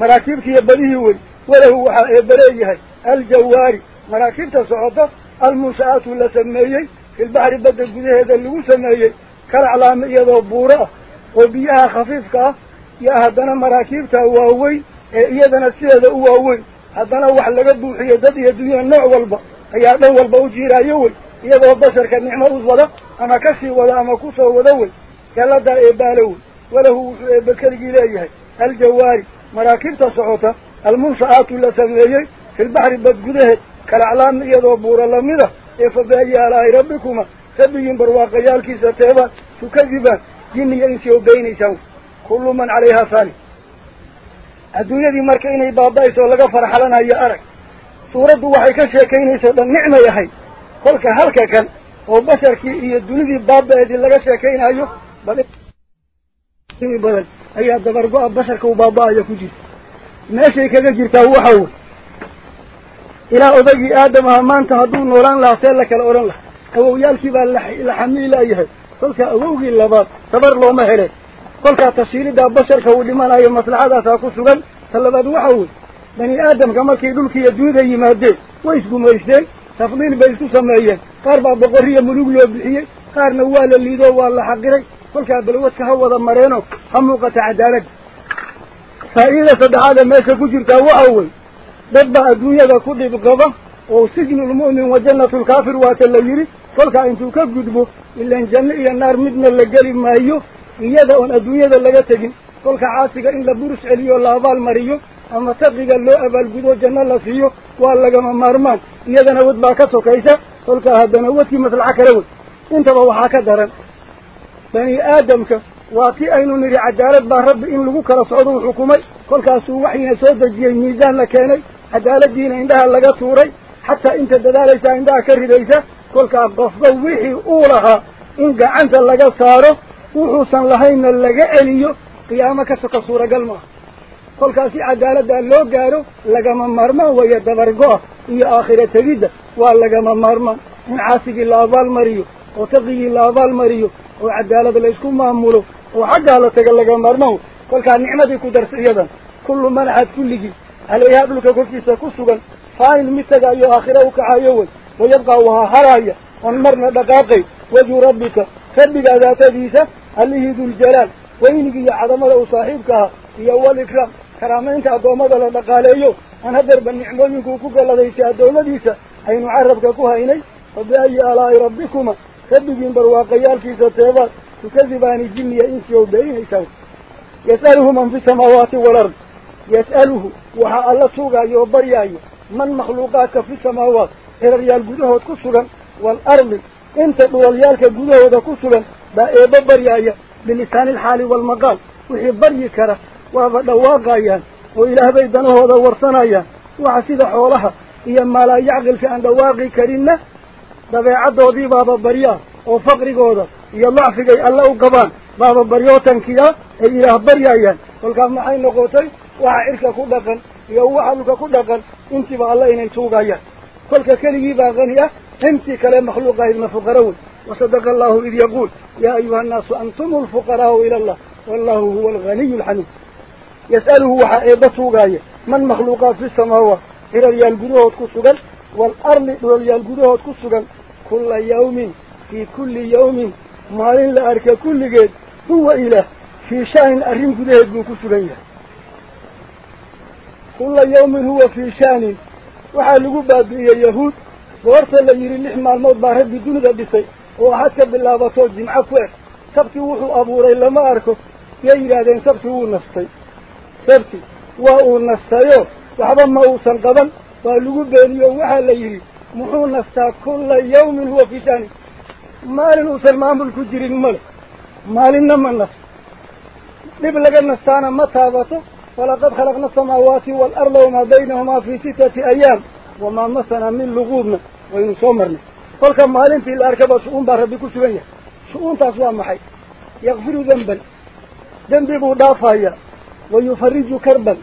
مراكب كي يبليه وي وله يبليه الجواري مراكب تسعطة المشاءات اللي سميه في البحر بدل قده هذا اللي هو سميه كل علام يذو بورة وبيها خفيف يا هذانا مراكيب تا وهاوي يا ذانا سيادة وهاوي هذانا واحد لقب حيادات يدوي النوع والبا. يا ذو والبا وجيرا يوي. يا ذو بشر كان نعمة وضلا أما كسي ولا أما كوسة وذوي كلا ولا هو وله بكر جلاجه الجواري. مراكيب تا المنشآت ولا سلاجه في البحر بتجده كل علام يذو بورة لمدة إف بيجي على ربكما. Rabbigiin barwaaqayaalkiisa teeba tukadibaan jinniya insi o beynaysaan kullu man calayhaa faani adduunyadii marka inay baaba-ayso laga farxalanayo arag. Suuraddu waxay ka sheekaynayso dhan nicmay ahayd kolka halka kan oo basharkii iyo dunidii baaba-eedii laga sheekaynayo bal badan ayaa dabargo-a basharka u baaba-aya ku jirta meeshay kaga jirtaa waxa wey ilaa odagii aadam aha maanta hadduu noolaan lahaa see la kala odhan lahaa أو يالكبا لحمي لا يهد. قلت أغوغي اللبات تبر لو مهلي قلت تشيري دا بشر كولي مانا يوم مثل هذا ساقصوا قل تلبات وحاول بني آدم كما كيدولك يدود أي مادي ويسقو مايشتين تفضين بيسو سمعية قاربع بقرية ملوك يبحية قار نوال اللي دو والله حقري قلت بلوتك هوا دمارينو هموك تعدالك فإذا صدع هذا ما يسكوشر كهو أول. دبع الدنيا دا كل بقضة. وسجن المؤمن وجنة الكافر واتا اللي midna la geli maayo iyada oon adduunyada laga tegin kolka caasiga in la burus celiyo la abaal mariyo ama taqiga loo abaalgudo janno la siiyo waa lagama maarmaan iyadana wad baa ka sokaysa kolkaa haddana wadkii maslaxo kala wey intaba waxaa ka daran bani aadamka waa ti aynu nidhi cadaalad baa rabbi in lagu kala socdou xukumay kolkaasuu waxyina soo dejiyey miisaan la keenay cadaaladdiina indhaha laga tuuray xataa inta dadaalaysaa indhaha ka ridaysa lahaynna laga celiyo qiyaamo ka soka suuragal maaha kolkaasi cadaaladdaa loo gaadho lagama maarmaan weeye dabargo-a iyo aakhira tegidda waa lagama maarmaan in caasigii la abaal mariyo oo taqigii la abaal mariyo oo cadaalad la isku maamulo oo xaggaa la taga laga maarmaan kolkaa nicmadii ku darsa iyadan kullu man axad kulligii calayhaa dhulka korkiisa ku sugan faanin mid tagaayo aakhira u kaxaayo wey ويبقى وها هرايا. ومرنا دقاقي. وجه ربك. خبك ذات ديسة اللي هي ذو الجلال. وينك يا عظم له صاحبك يا أولك كرام انت تعطوه مضل دقاليو أنا درب النعمة منك وكوك الله ديسة الدولة ديسة حين عربك كوها إني. فبأي آلاء ربكما. خبكين برواقيال كيسة تيبات تكذبان الجن يا إنس يوبين إيسان يسأله من في السماوات والأرض. يسأله. وحا الله سوقا يوبر من مخلوقاك في السماوات؟ Gudahooda ku sugan baa eebba baryaaya bilisaani alxaali waalmaqaal wixii baryi kara waaba dhawaaqayaan oo ilaahbay danahooda warsanayaan waxa sida xoolaha iyo maalaayacqilka aan dhawaaqi karinna dabeecaddoodii baaba baryaa oo faqrigooda iyo dacfigay alla u qabaan baaba baryootankiya ay ilaah baryaayaan kolkaas maxay noqotay waxa cirka ku dhaqan iyo waxa dhulka ku dhaqan intiiba alla inay tuugayaan kolka keligii baa qani ah intii kale makhluuqahaydna fuqara wey wasadaqa allahu id yaquul yaa ayuha annaasu antum alfuqaraau ila allah wallahu huwa alganiyu alxamiid yas'aluhu waxaa eebba tuugaaya man makhluuqaat fi samaawaat xiraryaal gudahood ku sugan waalardi dhulalyaal gudahood ku sugan kulla yawmin fii kulli yawmin maalin la arka kulligeed huwa ilaah fii sha'nin arrin gudaheed buu maalmood baa rabbi dunida dhisay oo axad ka bilaabatoo jimco ku eg sabti wuxuu abuuray lama arko yay yidhaahdeen sabti wuu nastay sabti waa uu nastayo waxba ma uusan qaban waa lagu beeniyo waxaa la yidhi muxuu nastaa kulla yawmin huwa fii sha'nin maalin uusan maamul ku jirin male maalinna ma nasto dhib laga nastaana ma taabato ولقد خلقنا السماوات والأرض وما بينهما في ستة أيام وما مسنا من لغوبنا وإن صمرنا. كم مالين في الأركب شؤون بارك بكل شبيني شؤون تأسوان محي. يغفر ذنبا. ذنب مضافا ويفرج كربا.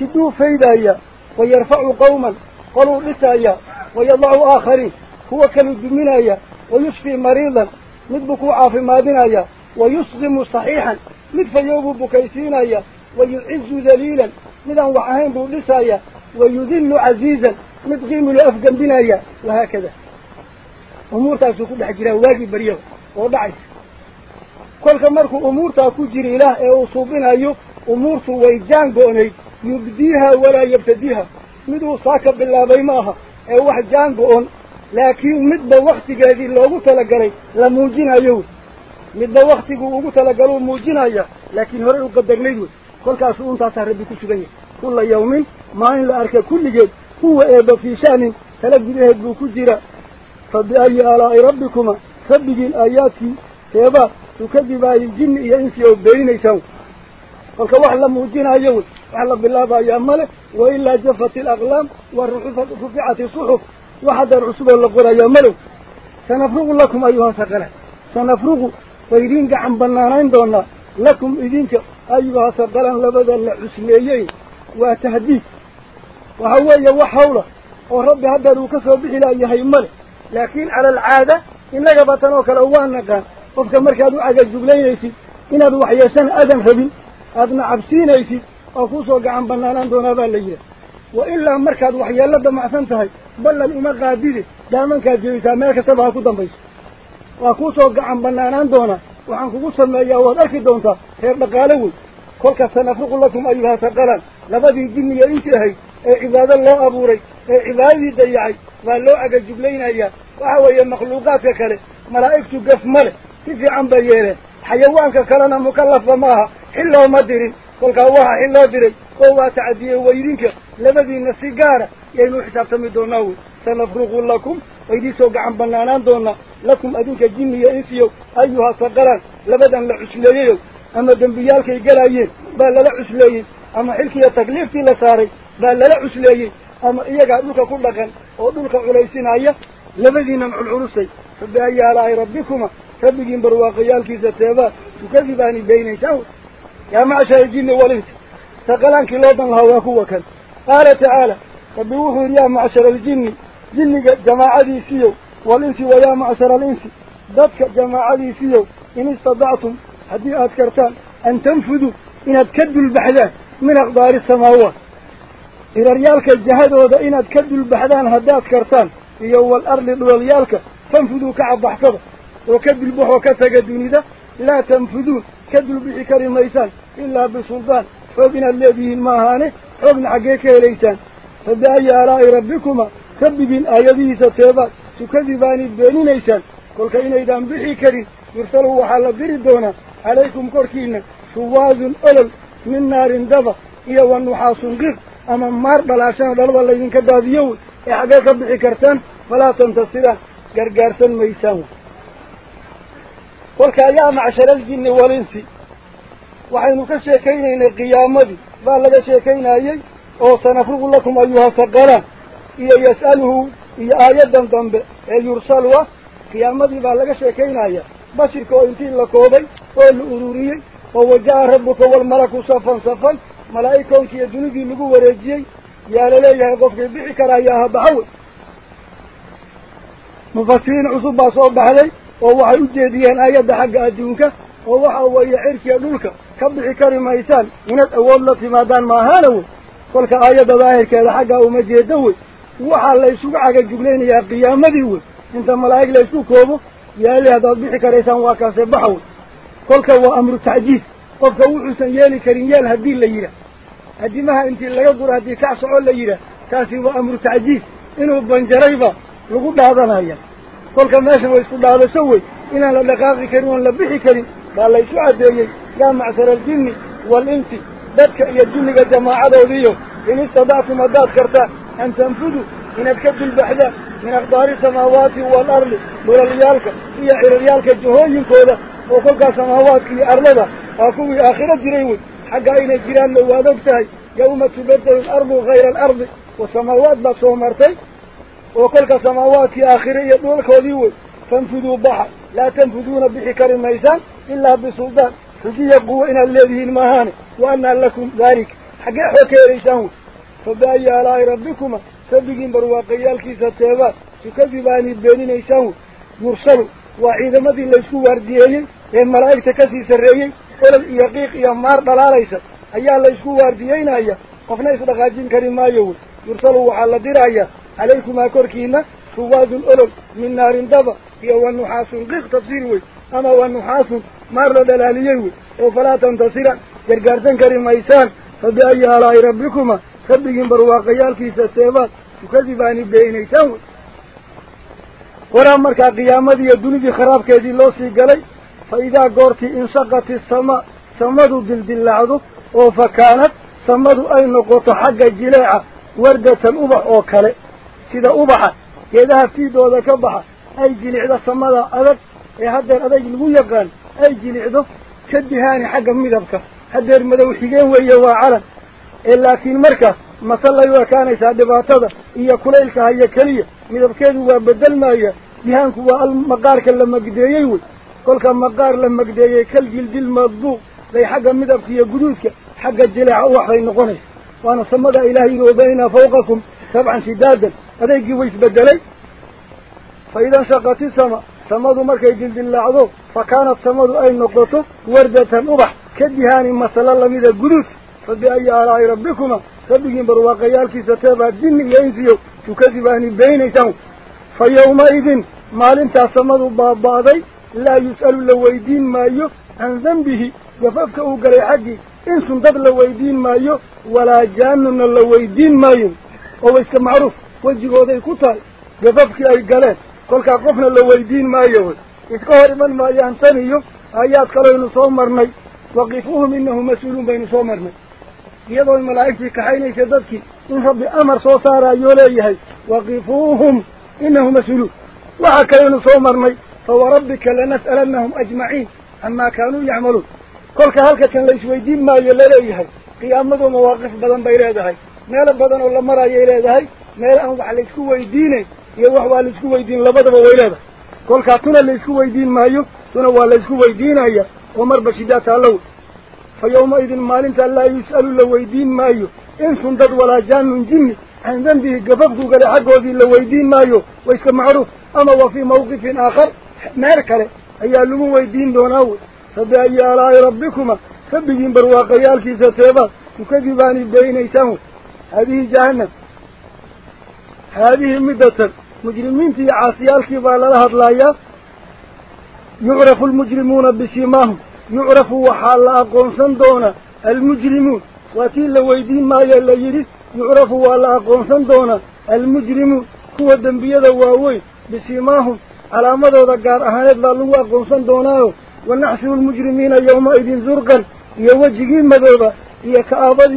سدو فيدا ويرفع قوما. قلوا لتا ويضع آخرين. هو كلب منا ويشفي مريضا. مدبكوا عافي مادنا ويصغم صحيحا. مدفى يوبو بكيسين dhisaya wa yudillu casiizan mid qiimulu afgembinaya wahaakada umuurtaasuu ku dhex jiraa waagii baryada oo dhacaysa kolka markuu umuurtaa ku jira ilaah ee uu suubinayo umuurtu way jaan go-nayd yubdiiha walaa yabtadiiha miduu saaka bilaabay ma aha ee wax jaan go-on laakiin midba waktigeedii loogu talagalay la muujinayo midba waktiguu ugu talagaluu muujinaya laakiin horey u qadarnayd wey sugan yahay kulla yawmin maalin la arka kulligeed huwa eeba fii sha'nin tala gudaheed buu ku jira fa biayi aalaa'i rabbikuma rabbigiin aayaadkii teebaa tukadibaayi jinni iyo insi oo beeninaysaan kolka wax la muujinayo wey wax la bilaabayaa male wa ilaa jafat alaqlaam wa ruficat isuxuf wax haddar cusuboo la qorayaa malow sanafruqu lakum ayuha saqala sanafruqu waydiin gacan banaanayn doonaa cusmeeyey waa tahdiid waxa weeye wax hawla oo rabbi haddar uu ka soo bixi laayahay male laakiin cala alcaada innagaba tan oo kale waa naqaan qofka markaad u cagajuglaynaysid inaad waxyeeshana aadan rabin aadna cabsiinaysid oo kuusoo gacan banaanaan doonaa baa la yidhaha wa ilaa markaad waxyeello damacsan tahay ballan uma qaadide daamankaad jebisaa meel kastaba ha ku dambayso waa kuusoo gacan banaanaan doonaa lakum ayuha saqalaan labadii jinniya intii ahayd ee cibaado loo abuuray ee cibaadadii dayacay waa loo agajuglaynayaa waxa weeye makhluuqaadka kale malaa'igtu gaf ma leh si fiican bay yeeleen xayawaanka kalena mukallafba maaha xil looma dirin kolkaa waxa xil loo diray oo waa tacadiyey waydinka labadiina si gaara yaynu u xisaabtami doonaa wey sanafruqu lakum ويدي سوق عن بنانان دونا لكم أدوك جميع إنسيو أيها صغران لبداً لعشليهو أما دنبيالك يقرأيين بأن للا عشليهين أما حلك يتقليفتي لساري بأن للا عشليهين أما إياك أدوك كلكاً أدوك عليسين أيها لبدي نمع العرسي فبأي على ربكما فبقين برواقيالك زتابا تكذباني بين تاو يا معشا يجين والإنس تقلان كلاباً الهواكوكاً قال تعالى فبوهر يا معشر الجن جلّك جماعة دي سيو والإنسي ويا معسر الإنسي. ضدك جماعة دي سيو إن استضعتم هذه أذكرتان أن تنفذوا إن أتكدوا البحذات من أقدار السماوات. إلى ريالك الجهد هذا إن أتكدوا البحذان هذه أذكرتان إيو والأرض وليالك تنفذوا كعب حكذا وكدوا البح وكثقدوا ندا لا تنفذون كدوا بحكر الميسان إلا بسلطان. فبنا الذين ماهانه وابن عقيك إليتان فبأي آراء ربكما؟ Tukadibaani beeninaysaan kolka inaydaan bixi karin yursalu waxaa la diri doonaa calaykum korkiina shuwaadun olol min naarin daba iyo wa nuxaasun qiq ama maar dhalaashana dhalada laydinka daadiyo wey ee xaggee ka bixi kartaan falaa tantasiraan gargaarsan maysaan wey kolka yaa macsharaljinni walinsi waxaynu ka sheekaynaynay qiyaamadii baa laga sheekaynayey oo sanafruqu lakum ayuha saqalaan ah bashirka oo intii la koobay oo la ururiyey oo waja'a rabbuka walmalaku safan safan malaa'ikoonki iyo dunidii lagu wareejiyey yaa laleeyahay qofkii bixi karaayaa ha baxa wey mufasiriin cusub baa soo baxday oo waxay u jeediyeen aayadda xagga adduunka oo waxa weeye cirkiya dhulka ka bixi kari maysaan inaad awood la timaadaan maahaana wey kolka aayadda daahirkeeda xaggaa uma jeedo wey qiyaamadii wey inta malaa'ig la isku koobo yaali haddaad bixi karaysaan waa kaase baxa wey kolka waa amru tacjiis qofka wuxuusan yeeli karin yeel haddii la yidhaah hadimaha intii laga guro haddii kac soco la yidhaah taasi waa amru tacjiis inuu banjarayba lagu dhaadanaya kolka meeshan way isku dhaadasho wey inaan la dhaqaaqi karin oon la bixi karin baa la isu caddeeyey yaa macshara aljinni waalinsi dadka iyo jinniga jamaacadoodiiyo in istadactum haddaad kartaan أن تنفذوا من الكبد البحدة من أخبار السماوات والأرض. مرليالك هي عرليالك الجهوين كولا وقلق السماوات أرضها أقول آخرة جريوي حق أين الجران لو أدوكتاي يوم تبدل الأرض غير الأرض. والسماوات بصومرتاي وقلق السماوات آخرة يدول كوليوي فانفذوا بحر. لا تنفذون بحكر الميزان إلا بسلطان. فجي يقوئنا الذي المهاني وأنا لكم ذلك. حق حكي إيسانوي فبأي آلاء ربكما سبقين برواقيال كيسا تيبات. تكذبان البنين إيشاو يرسل وإذا ما ذي ليسوا وارديين إما رأيك تكذي سرعيين ولا يقيق يا مار دلا ليس أي الله يسكو وارديين أي قفنا يسد غاجين كريم ما يقول يرسلوا وحال درايا عليكم أكوركينا سواد الألم من نار دفا هي نحاس غيق تفسير وي. أما نحاس مار دلالي وي. وفلا تنتصر. جرقارتن كريم ما يسان فبأي آلاء ربكما seebaad tukadibaani beenaysaan wey waraa markaa qiyaamadii iyo dunidii kharaabkeedii loo sii galay fa idaa goortii inshaqat isamaa samadu dildillaacdo oo fa kaanad samadu ay noqoto xagga jileeca wardatan ubax oo kale sida ubaxa geedaha fiidooda ka baxa ay jilicdo samada adag ee haddeer adayg lagu yaqaan ay jilicdo ka dihaani xagga midabka haddeer madow xigeen ekaanaysaa dhibaatada iyo kulaylka haya keliya midabkeedu waa bedelmaya dihaanku waa al maqaarka la magdeeyey wey kolka maqaar la magdeeyey kal jildil madbuuq bay xagga midabka iyo guduudka xagga jileeca uwax bay noqonaysa waana samada ilaahay yidhi wabanayna fawqakum sabcan shidaadan adeegii way isbedelay fa ida nshaqati sama samadu markay dildillaacdo fa kaanat samadu ay noqoto wardatan ubax ka dihaani masalo lamida guduud فبأي آلاء ربكما. فبقين برواقيالك ستابا الدين ينزيو. تكذباني بينيسان فيومئذ ما لنت أصمدوا بابادي لا يسأل لويدين ما يف عن ذنبه. وففك أوقري حقي. إن سندد لويدين ما يف ولا جانن لويدين ما يف أو إسك معروف. وجهو ذي كتال. وففك أي قلان قلك أقفنا لويدين ما يف إسكهر من ما يانتني يف آيات كرين صومرني. وقفوهم إنه مسؤول بين صومرني. يضعوا الملائكة كحيني شددك. إن ربي أمر صوصارا يوليها وقفوهم. إنهم مسلوا وحكا ينصوا مرمي. فوربك لنسألنهم أجمعين عما كانوا يعملون. كلك هلك كان ليش ويدين ما يوليها قيامه ومواقف بدن بيرادها مالا بدن ولا مرا يوليها مالا أنضع ليشك ويديني يوحوا ليشك ويدين لبدن ويلادها كلك هاتون ليشك ويدين ما يوليها تنوى ليشك ويدين هيا ومر بشداتها لوت فيومئذ مالنت لا يسأل لويدين مايو. إن سندد ولا جان جن عن ذنبه قفقه قال حقه ذي ويدين مايو. ويسك معروف أما وفي موقف آخر ماركالي أي اللو ويدين دونه صدي أيها الله ربكما. سبجين برواقيال كي ستيبا. مكذبان بين إيسان هذه جهنم. هذه مدة. مجرمين في عاصيال كي بالله هدلايا يغرف المجرمون بشيماهم. Mujrimiintii iyo caasiyaalkii baa lala hadlayaa yucrafu almujrimuuna bisimaahum yucrafu waxaa la aqoonsan doonaa almujrimuun waa tii la weydiin maayo la yidhi yucrafu waa la aqoonsan doonaa almujrimuun kuwa dembiyada waaweyn bisimaahum calaamadooda gaar ahaaneed baa lagu aqoonsan doonaayo wanaxshuru lmujrimiina yowmaidin zurqan iyo wejigii madooba iyo ka'aabada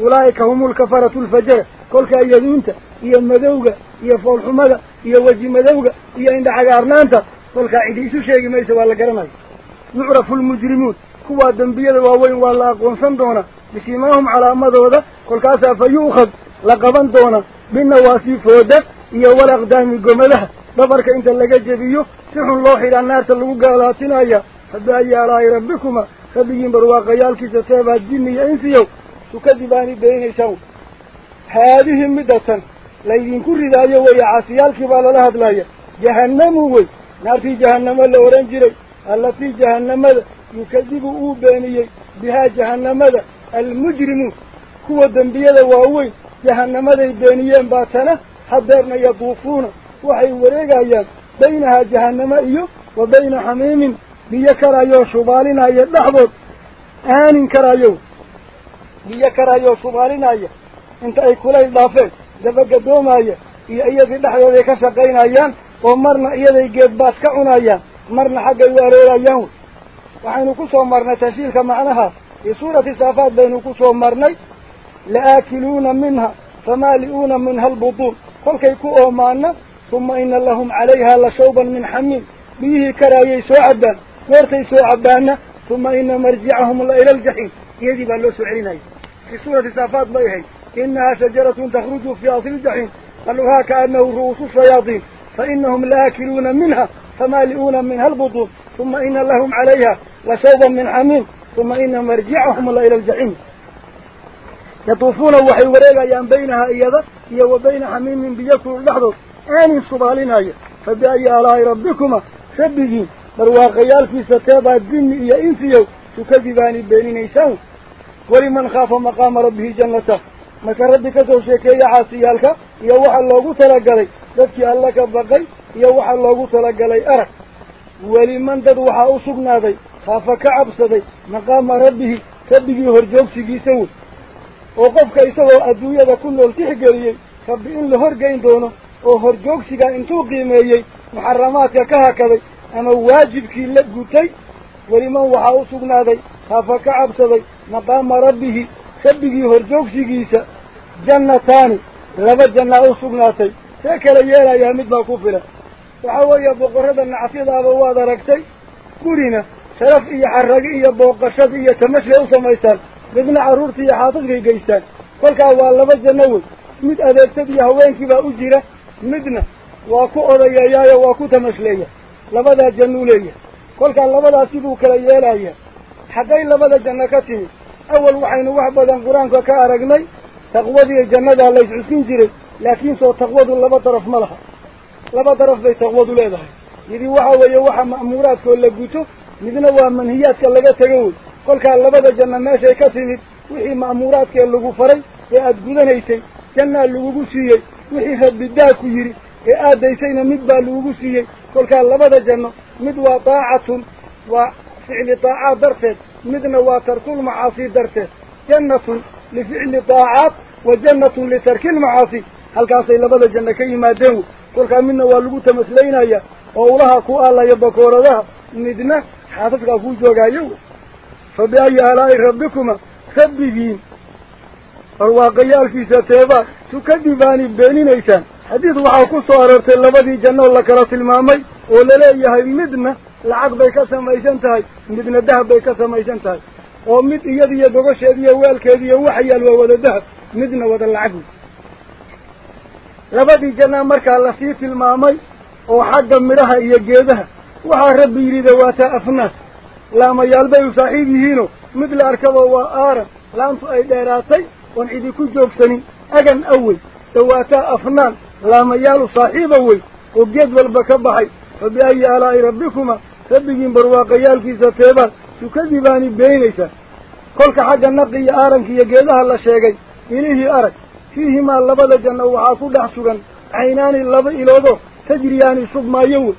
dulliga iyo murugta ka muuqata sii baaba lagu garanayaa wey oo si kaley u muuqanayaan wey wa wujuuhun yowmaidin calayhaa kabaratun tarhaquhaa qataratun ulaa'ika hum ulkafaratu lfajara kolkaa yaduunta iyo madowga iyo foolxumada iyo weji madowga iyo indhacagaarnaanta kolkaa cidi isu sheegi maysa waa la garanaya yucrafu lmujrimuun kuwaa dembiyada waaweyn waa la aqoonsan doonaa bisimaahum calaamadooda kolkaasaa fa yu'khad la qaban doona binawaasii fooda tukadibaani beynaysaan haadihi middatan laydinku ridaayo weeye caasiyaalkii baa lala hadlaya jahannamu wey naartii jahannamo la ohan jiray allatii jahannamada yukadibu uu beeniyey bihaa jahannamada almujrimuun kuwa dembiyada waaweyn jahannamaday beeniyeen baa tana hadeerna yaduufuuna waxay wareegayaan baynahaa jahannamo iyo wa bayna xamiimin biyo karayoo shubaalinaya dhexdood aanin karayo هي كرايو كمارين هي انت اي كله اضافه دفا قدوم هي هي اي في بحر دي كشقين هي ومرنا اي دي قيد باسك عنا هي مرنا حق الواري ايهو وحين كسو مرنا تشيل كمعنها في سورة السافات بين كسو مرنا لآكلون منها فمالئون منها البطول قل كي كو اومانا ثم ان لهم عليها لشوبا من حميم بيه كرايي سوعبا ورتي سوعبانا ثم ان مرجعهم إلى الجحيم يدي بلوس عيني في سورة سافات ما يهي إنها شجرة تخرج في أصل الجحيم. قالوا ها كأنه رؤوس الشياطين. فإنهم لاكلون منها فمالئون منها البطون. ثم إن لهم عليها لشوبا من حميم. ثم إن مرجعهم الله إلى الجحيم. يطوفون الوحي وحي وريغا بينها إيضا هي وبين حميم بيسر اللحظة آن صبالين هيا فبأي آلاء ربكما؟ سبجين بل واقيال في ستابة الدين إيا إنسيو. تكذبان بين نيسان jannata marka rabbi ka soo sheekeeya caasiyaalka iyo waxa loogu talagalay dadkii alla ka baqay iyo waxa loogu talagalay arag weliman dad waxaa u sugnaaday khaafa ka cabsaday maqaama rabbihi rabbigii horjoogsigiisa wey oo qofka isagoo adduunyada ku nool tixgeliyey rabbi in la horgeyn doono oo horjoogsigaa intuu qiimeeyey muxaramaadka ka hakaday ama waajibkii la gutay weliman waxaa u sugnaaday khaafa ka cabsaday sugnaatay see kala yeelayaa mid baa ku filan waxa weeye boqorrada nacfyadaaba waad aragtay gurina sharaf iyo xaragi iyo booqashad iyo tamashbay u samaystaan midna carruurta iyo xaafadkay geystaan kolkaa waa laba janno wey mid adeegtad iyo haweenkiibaa u jira midna waa ku odayeeyaayo waa ku tamashleeya labadaa jannuu leeyahay kolkaa labadaas siduu kala yeelaya xaggay labada janno ka timid taqwadiiyo jannadaa la yscusin jiray laakiin soo taqwadu laba daraf ma laha laba daraf bay taqwadu leedahay yidhi waxa weeye waxa ma'muuraadkoo la guto midna waa manhiyaadka laga tego wey kolkaa labada janno meeshay ka timid wixii ma'muuraadkee lagu faray ee aada gudanaysay jannaa lagugu siiyey wixii rabbidaa ku yidhi ee aadaysayna mid baa lagugu siiyey kolkaa labada janno mid waa daacatun waa midna waa tarkul macaasi darteed jannatun lificli daacaat wa jannatun litarki lmacaasi halkaasay labada janno ka yimaadeen wey kolkaa midna waa lagu tamaslaynaya oo ulaha ku aalaya bakooradaha midna xaafadkaa kuu joogaayo wey fa biayi aalaa'i rabbikuma rabbigiin barwaaqayaalkiisa teebaa tukadibaani beeninaysaan xadiid waxaa ku soo aroortay labadii jannoo la kala tilmaamay oo laleeyahay midna iyadiyo gogosheediiyo weelkeediiyo waxa yaal waa wada dahab midna wada lacag wey labadii jannaa markaa lasii tilmaamay oo xagga midhaha iyo geedaha waxaa rabbi yidhi dawaataa afnaas laamayaal bay u saaxiib yihiinoo mid la arkaba waa aaran laantu ay dheeraatay oon cidi ku joogsanin agan awey dawaataa afnaan laamayaalu saaxiiba wey oo geed walba ka baxay fa biayi aalaa'i rabbikuma ربكين برواقيال كيسا تيبا تكذباني بينيسا. كل حاجة نقي آرنك يجيدها الله شيئا إليه أرك. فيهما اللبض جنة وعاصو دحسوغا عينان اللبض إلوضو تجريان صب ما يول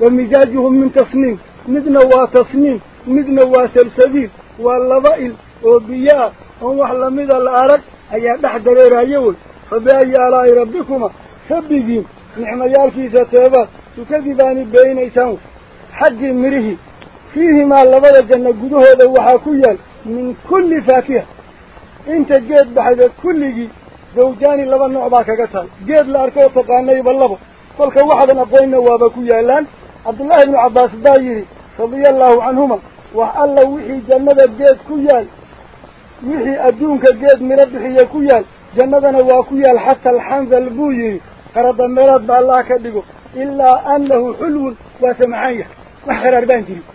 ومزاجهم من تصنين مدنا وتصنين مدنا وسلسبيل واللبائل. وبياء هم وحلا مدنا الأرك. أي أحد دليرا يول فبأي آلاء ربكما. سبقين نعم يالكي ستابا تكذباني بين إيسانه baxda kulligii zawjaani laba nooc baa kaga taal geed la arkoo taqaanayba labo kolka waxdan aqoonna waaba ku yaalaan cabdullaahi ibnu cabbaas baa yidhi radia allaahu canhuma wax alla wixii jannada geed ku yaal wixii adduunka geed midho bixiya ku yaal jannadana waa ku yaal xata alxandal buu yidhi qarada meelaad ba allah ka dhigo ilaa annahu xulwun waa samacaan yahay wax qaraar baan jirin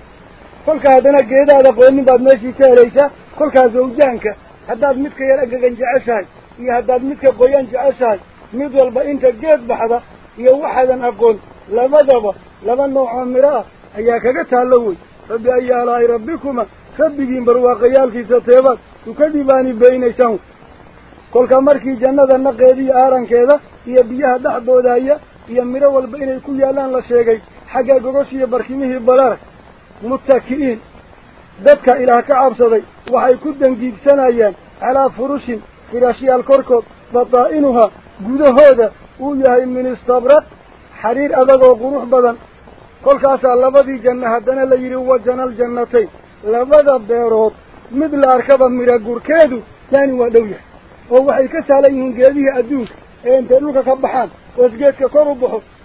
kolka haddana geedaad aqoonin baad meeshii ka helaysaa kolkaa zawjaanka haddaad midka yar agagan jeceshahay iyo haddaad midka qoyan jeceshahay mid walba inta geed baxda iyo waxaadan aqoon labadaba laba noocoo midho ah ayaa kaga taallo wey fa biayi aalaa'i rabbikuma rabbigiin barwaaqayaalkiisa teebaad tukadibaani beynaysaan wey kolka markii jannada naqeeda iyo aarankeeda iyo biyaha dhexdoodaya iyo midho walba inay ku yaallaan la sheegay xagga gogoshiiyo barkimihii balarag muttaki'iin dadka ilaah ka cabsaday waxay ku dangiigsanayaan calaa furushin firaashyaal korkood bataa'inuhaa gudahooda uu yahay min istabraq xariir adagoo qurux badan kolkaasaa labadii janno haddana la yidhi wajanal jannatayn labada beerood mid la arkaba midha gurkeedu daani waa dhow yahay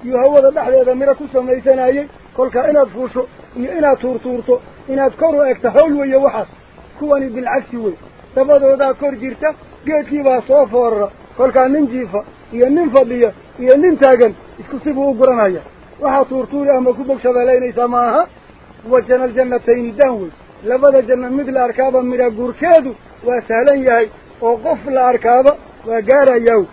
iyo hawada dhexdeeda midho ku samaysanayay kolkaa inaad fuusho iyo inaad tuurtuurto inaad kor u egto hawl weeye waxaas kuwani bilcagsi wey dabadoodaa kor jirta geedkiibaa soo foorara kolkaa nin jiifa iyo nin fadhiya iyo nin taagan isku sibuu u guranaya waxaa tuurtuuri ama ku bog shabeelaynaysaa ma aha wajana aljannatayni daan wey labada janno mid la arkaaba midha guurkeedu waa sahlan yahay oo qof la arkaaba waa gaarayaa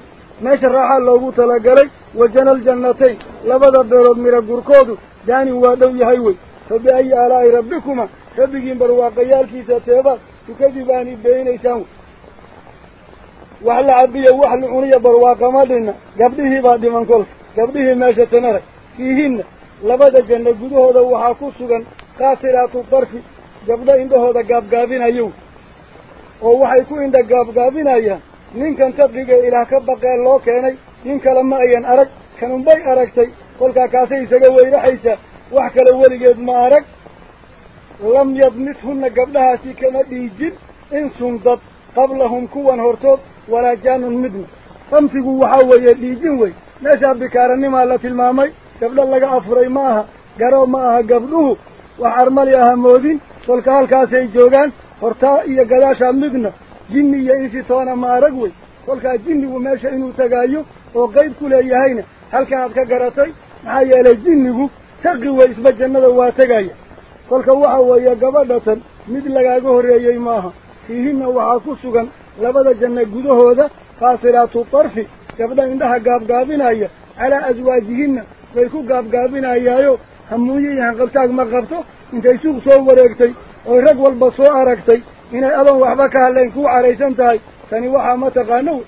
meesha raaxaa loogu talagalay wajana aljannatayn labada beerood midha gurkoodu daani waa dhow yahay wey. Fa biayi aalaa'i rabbikuma rabbigiin barwaaqayaalkiisa teebaad tukadibaani beenaysaan wey. Wax la cabiyo wax la cuniyo barwaaqama dhinna gabdhihii baa dhiman kolka gabdhihii meesha tanarag fiihinna labada janno gudahooda waxaa ku sugan qaasiraatu darfi gabdho indhahooda gaabgaabinayow oo waxay ku indha gaabgaabinayaan ka baqee loo keenay nin kale ma ayan arag kanunbay aragtay kolkaa kaasay isaga weyraxaysaa wax kale weligeed ma arag lam yadmishunna gabdhahaasi kama dhiijin insun dad qablahum kuwan hortood walaa jaanun midna samsigu waxaa weeye dhiijin wey meeshaa bikaaranimaa la tilmaamay gabdho laga afuray ma aha garoo ma aha gabdhuhu wax armali aha moodin kolka halkaasay joogaan hortaa iyo gadaashaa midna ma arag wey kolkaa jinnigu meesha inuu tagaayo oo qeyb ku leeyahayna halkanaad ka garatay maxaa yeelay jinnigu taqi wey isba jannada waa tegaya kolka waxa weeye gabadhatan mid lagaaga horreeyey maaha fiihinna waxaa ku sugan labada janno gudahooda kaasiraatu tarfi gabdha indhaha gaabgaabinaya calaa aswaajihinna bay ku gaabgaabinayaayo hamuunye iyo hanqabtaag ma qabto intay suuq soo wareegtay oy rag walba soo aragtay إن أذن وحبك هلينكو علي سنتهي ثاني وحا ما تقانو.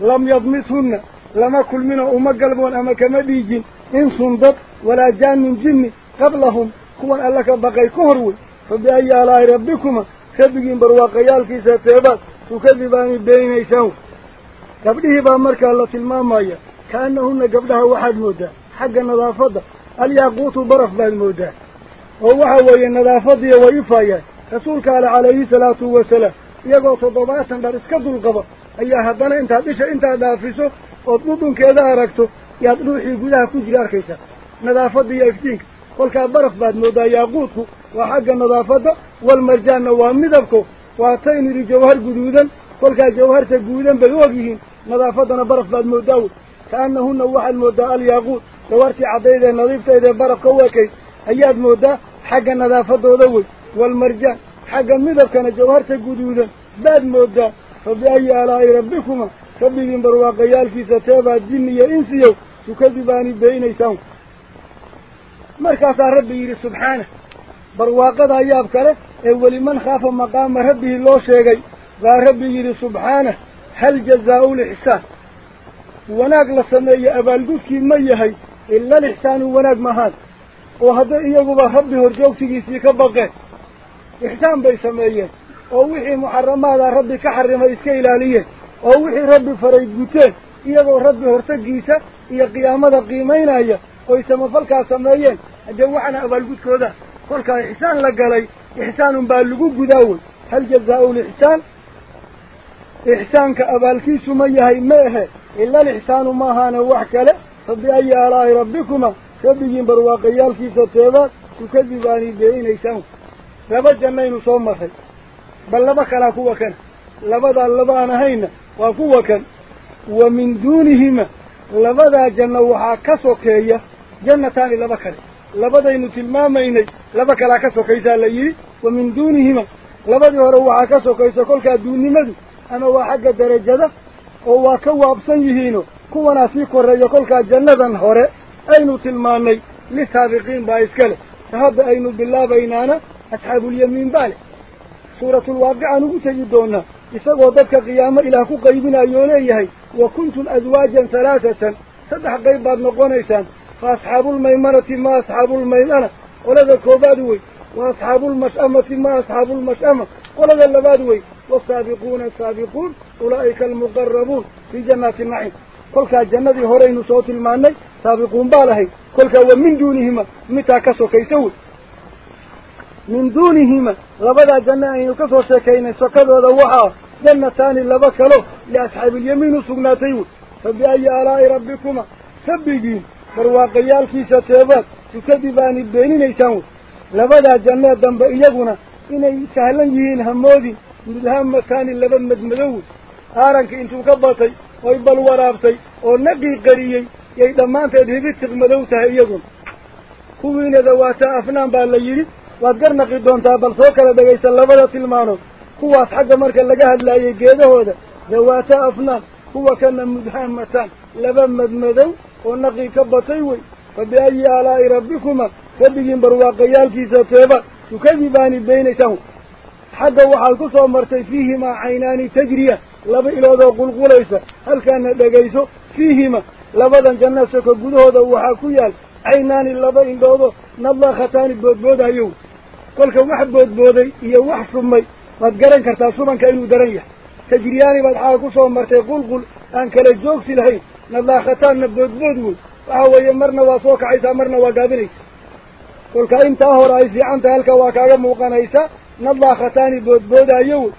لم يضمثن لما كل من أم قلبون. أما كما بيجين. إن صندق ولا جان من جن. قبلهم. كوان ألك بقي كهروي فبأي على ربكما. خبقين برواقيال في ستابات تكذبان بين إيسان قبله بأمرك الله تلمان مايا كأنهن قبلها واحد مودا. حق النظافة. الياقوت برف بالمودا ووحا وي النظافة ويفايا. Dhisha intaad dhaafiso ood dhudhunkeeda aragto yaad dhuuxii gudaha ku jira arkaysaa nadaafadda iyo iftiinka kolkaa baraf baad mooddaa yaaquudku waa xagga nadaafadda walmarjaanna waa midabko waa tayn idhi jawhar guduudan kolkaa jawharta guudan bay og yihiin nadaafaddana baraf baad mooddaa wey kaanahunna waxaad mooddaa alyaaquud jawhartii caddayd ee nadiiftayd ee barafka u ekayd ayaad mooddaa xagga nadaafadooda wey والمرجع حق المدى كان جوهرته قدودا بعد مدى فبأي آلاء ربكما؟ تبين برواقيال في ستابة الدنيا إنسيو تكذبان بين إيسان مركز ربي سبحانه. برواقه ذا يابكره أول من خاف مقام ربي الله شيئا ربي سبحانه. هل جزاء الإحسان؟ وناك لسمي أبالدوكي ميهي. إلا الإحسان وناك مهان. وهذا يقول ربي رجوك تجيسيك بغيه إحسان بيسميه أو ووحي محرم هذا ربي كحرم إسكيل عليه ووحي ربي فريد بوتيه إياه ربي هرتجيسة إيا قيامة قيمين أية. ويسمى فالكا سمية. أجل وحنا أبال بوت كودا. فالكا إحسان لقالي إحسان بالقو قداول هل جزاؤه الإحسان إحسان كأبال كي سمية ميه إلا الإحسان ما هانا وحكا له. صدي أي آلاء ربكما. سبيهم برواقيال في ستيبات تكذباني بإين إيسانه labadaa laba aan ahayna waa kuwa kan wa min duunihima labadaa janno waxaa ka sokeeya jannataani laba kale labadaynu tilmaamaynay laba kalaa ka sokaysaa la yidhi wa min duunihima labadii hore waxaa ka sokaysa kolkaa duunnimadu ama waa xagga derajada oo waa ka waabsan yihiino kuwanaa sii korreeya kolkaa jannadan hore aynu tilmaannay lisaabiqiin baa iska leh ta hadda aynu bilaabaynaana أصحاب اليمين بالي. سورة الواقعة الواقع نقتجدونا إساق وضبك قيامة إلى كو قيبنا يوليهي وكنت أزواجا ثلاثة. صدح قيب بعض نقوانيسا فأصحاب الميمنة ما أصحاب الميمنة. ولذا كوبادوي وأصحاب المشأمة ما أصحاب المشأمة. ولذا اللبادوي والسابقون السابقون أولئك المقربون في جماعة النعيم. كل كجنة هورين صوت الماني سابقون بالهي. كل كو من دونهما متى كسو من دونهما لبدا جنة أن يكسو شكين سكذا دوحا جنتان لبكلو لأصحاب اليمين سقناتيون فبأي آلاء ربكما؟ سبقين برواقيال كيسة تيبات تكذبان البينين يساون لبدا جنة دنب إيقنا إني سهلا يهين همودي ka batay oy bal waraabtay oo naqii qariyey yay dhammaanteed hibitiq madow tahay iyaguna kuwiina dawaataa afnaan baa la yidhi waad garnaqi doontaa bal soo kala dhegaysa labada tilmaanood kuwaas xagga marka laga hadlaayay geedahooda dawaataa afnaan kuwa kana mudhaamataan laba madmadow oo naqii ka batay wey fa biayi aalaa'i rabbikuma rabbigiin barwaaqayaalkiisa teeba tukadibaani beynaysaan xagga waxaad ku soo martay fiihimaa caynaani tajriya laba iloodoo qulqulaysa halkaana dhegayso fiihima labadan janna soko gudahooda waxaa ku yaal caynaani laba indhoodo nadlakhataani boodboodayow كل كواح بود بودي يواح سمي ما تجرن كرت أصلاً كأنه درية تجرياني بعد عاقص ومرت يقول قل أنك لجوك سلهي نالله ختان نبود بودي وهو يمرنا وصوك عيسى مرنا وقابلي كل كائن تاهر عيسى عن تلك وكاجم موقن عيسى نالله ختان بود بود أيوه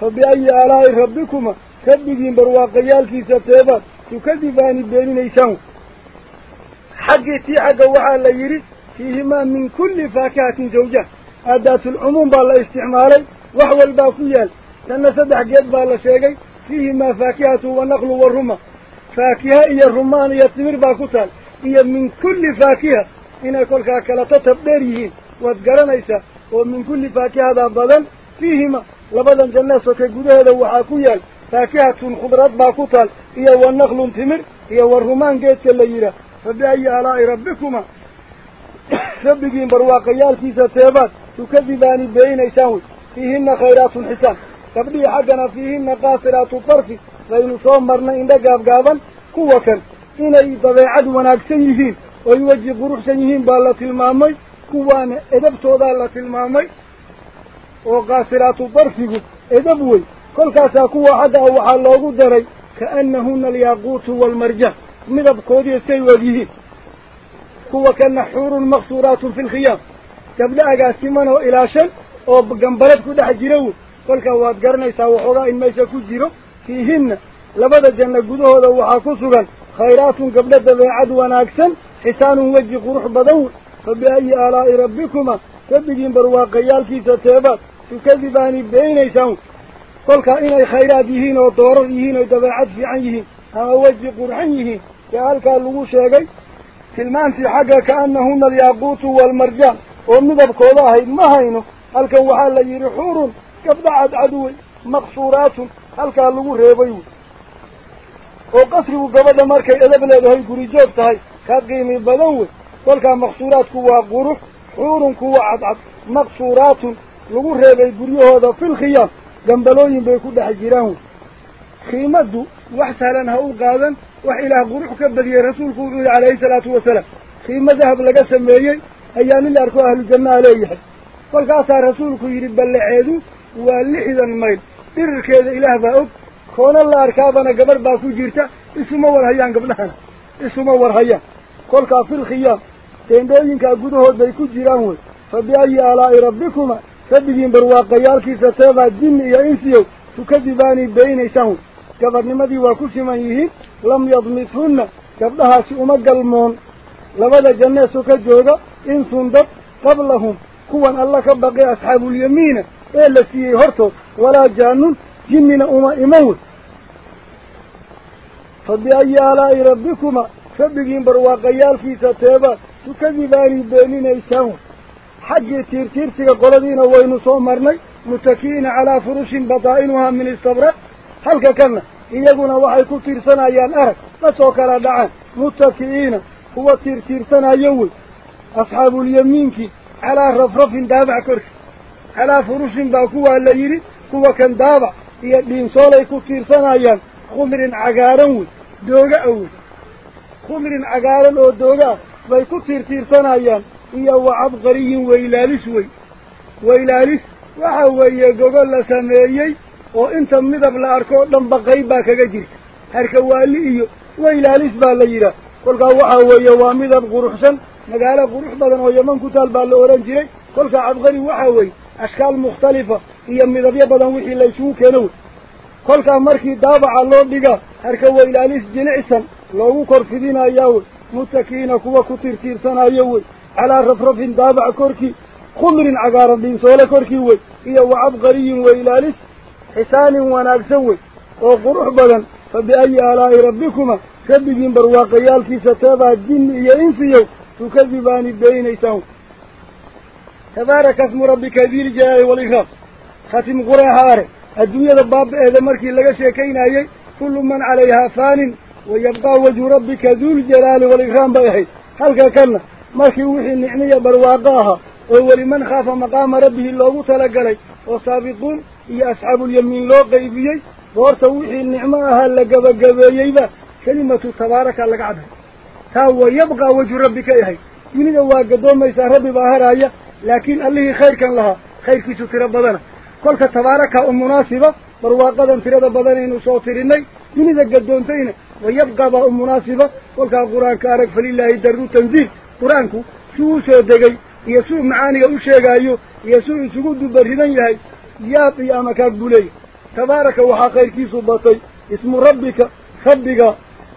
فبأي آلاء ربكما كذبين برواقيال في سبتبا تكذبان بين نيسان حقتي حق وحال يريد فيهما من كل فاكهة زوجات أدات العموم بالله استعماله وهو الباطيال لأن سدح جد بالله شيقي فيهما فاكهة ونقل والرمى. فاكهة إيا الرمان إيا التمر باكتال إيا من كل فاكهة. إنا كل كاكلة تتبريهين واتقرن إيسا ومن كل فاكهة ذا بدل فيهما. لبدل جنة سكيقود هذا وحاكويال. فاكهة خضرات باكتال إيا ونقل تمر إيا والرمان قيد كالليرة. فبأي آلاء ربكما؟ Beeninaysaan wey fiihinna khayraatun xisaan gabdhihii xaggana fiihinna qaasiraatu tarfi baynu soo marnay indho gaabgaaban kuwa kan inay dabeecad wanaagsan yihiin oy weji quruxsan yihiin baa la tilmaamay kuwaana edabtoodaa la tilmaamay oo qaasiraatu darfigu edab wey kolkaasaa kuwa xagga ah waxaa loogu daray kaannahuna alyaaquutu waalmarjaan midabkoodii say og yihiin كوا كان حور مقصورات في الخيام. قبل أقاسمانه إلى شن أو جنبلت كده حجروا فلك واتجرنا يسوحوا إن ما يسكوا جروا فيهن لبدا جنة جدوه دو حاكسوا خيرات قبل ذي عدو ناكسن حسان وجه روح بدور فبأي آلاء ربكما؟ تبجين برواق يال في ستابات تكذبان بين يسون فلك إن الخيرات يهين وطور يهين ودبعات في عنيهين هوا وجه يهين كهالك اللغوش يا ma hayno halkan waxaa la yidhi xuurun gabdha cadcad wey maqsuuraatun halkaa lagu reebay wey oo qasrigu gabadha markay edab leedahay guri joog tahay ka qiimi badan wey kolkaa maqsuuraadku waa qurux xuurun kuwa cadcad maqsuuraatun lagu reebay guryahooda filkhiyaam gambalooyin bay ku dhex jiraan wey qiimaddu wax sahlan ha u qaadan وإلى قروح كبدي رسول فوضي عليه الصلاة والسلام. في مذهب لقى سميين أيان اللي أركوا أهل الجنة عليها فالقاصة رسولك يرب اللعيد واللحظة الميل. إركيز إله فأب خون الله أركابنا قبل باكو جيرته اسمه ورهيان قبلنا اسمه ورهيان كل كافر خيام تين دينك أقوده بيكو جيران هو. فبأي آلاء ربكما. فبجين برواقيا الكيسة سيفا الجن يا إنسيو. تكذباني بين إيسانه ku siman yihiin lam yadmithunna gabdhahaasi uma galmoon labada janneeso ka jooga insun dad qablahum kuwan alla ka baqay asxaabuulyamiina ee la siiyey hortood walaa jaanun jinnina uma iman wey fa biayi aalaa'i rabbikuma rabbigiin barwaaqayaalkiisa teebaad tukadibaani beeninaysaan wey xaggii tiirtiirsiga qoladiina waynu soo marnay mutaki'iina calaa furushin bataa'inuhaa min istabraq iyaguna waxay ku tiirsanayaan arag kasoo kala dhacaan mutaki'iina kuwa tiirtiirsanayo wey asxaabuulyamiinkii calaa rafrafin daabac korki calaa furushin baa kuwaa la yidhi kuwa kan daabac iyo dhiinsoolay ku tiirsanayaan khumrin cagaaran wey dooga a wey khumrin cagaaran oo dooga ah bay ku tiirtiirsanayaan iyo wa cabqariyin waylaalis wey waylaalis waxa weeye gogo la sameeyey waylaalis baa la yidhaah kolkaa waxa weeye waa midab quruxsan magaalo qurux badan oo yaman ku taal baa la odhan jiray kolkaa cabqari waxa weeye ashkaal mukhtalifa iyo midabyo badan wixii la isugu keeno wey kolkaa markii daabaca loo dhigaa harka waylaalis jilicsan loogu kor fidinayaa wey mutakiina kuwa ku tiirtiirsanayo wey calaa rafrafin daabac korkii khumrin cagaaran dhiinsoole korkii wey iyo wa cabqariyin waylaalis حسان واناك سوي. وقرح بغن فبأي آلاء ربكما؟ كبقين برواقيال في ستابة الجن يئين فيه تكذبان بين إيسان تبارك اسم ربك ذير جاء والإخاص ختم قرحاره الدنيا الباب إذا مركي لغا شكينا يي كل من عليها فان ويبقى وجه ربك ذو الجلال والإخرام بيحي حلقا كنا مركي وحي النعنية برواقاها. ولمن خاف مقام ربه اللوغو تلقلي وصابقون يا أصحاب اليمين لو قيبيي وارتوحي النعمة أهل قبقبييبا كلمة تبارك على قعدها تاو يبقى وجه ربك إيهي من الواقع دوما يسا ربي باهر آية لكن أليه خير كان لها خير كي تطير ببنا كلك تبارك المناسبة برواقع دان تطير ببنا إنو صوتيريني من ذا قدون تين ويبقى با المناسبة كلك القرآن كارك فلله درو تنزيل قرآنكو شو سيدكي يسوع معاني أشيك أيو يسوع سيقود برهدان يهي يابي أما كاقولي تبارك وحاقير كيسو بطي اسم ربك خبك.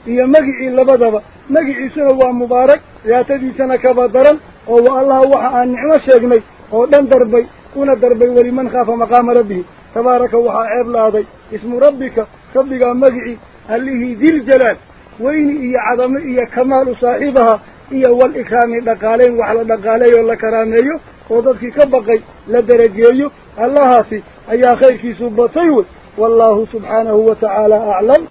يا مجيء لبدبا مجيء سنوى مبارك. يا تدي سنة كبادرا أو الله وحا أن نعم الشيقني أو دم دربي. أنا دربي ولمن خاف مقام ربه تبارك وحا عيب لهذا اسم ربك خبك مجيء هي ذي الجلال. وين هي عظمة هي كمال صاحبها. هي والإكرام لقالين وحلا لقالين ولا كرانيو وضدك كبقي لدرجيه الله في أي خير في والله سبحانه وتعالى أعلم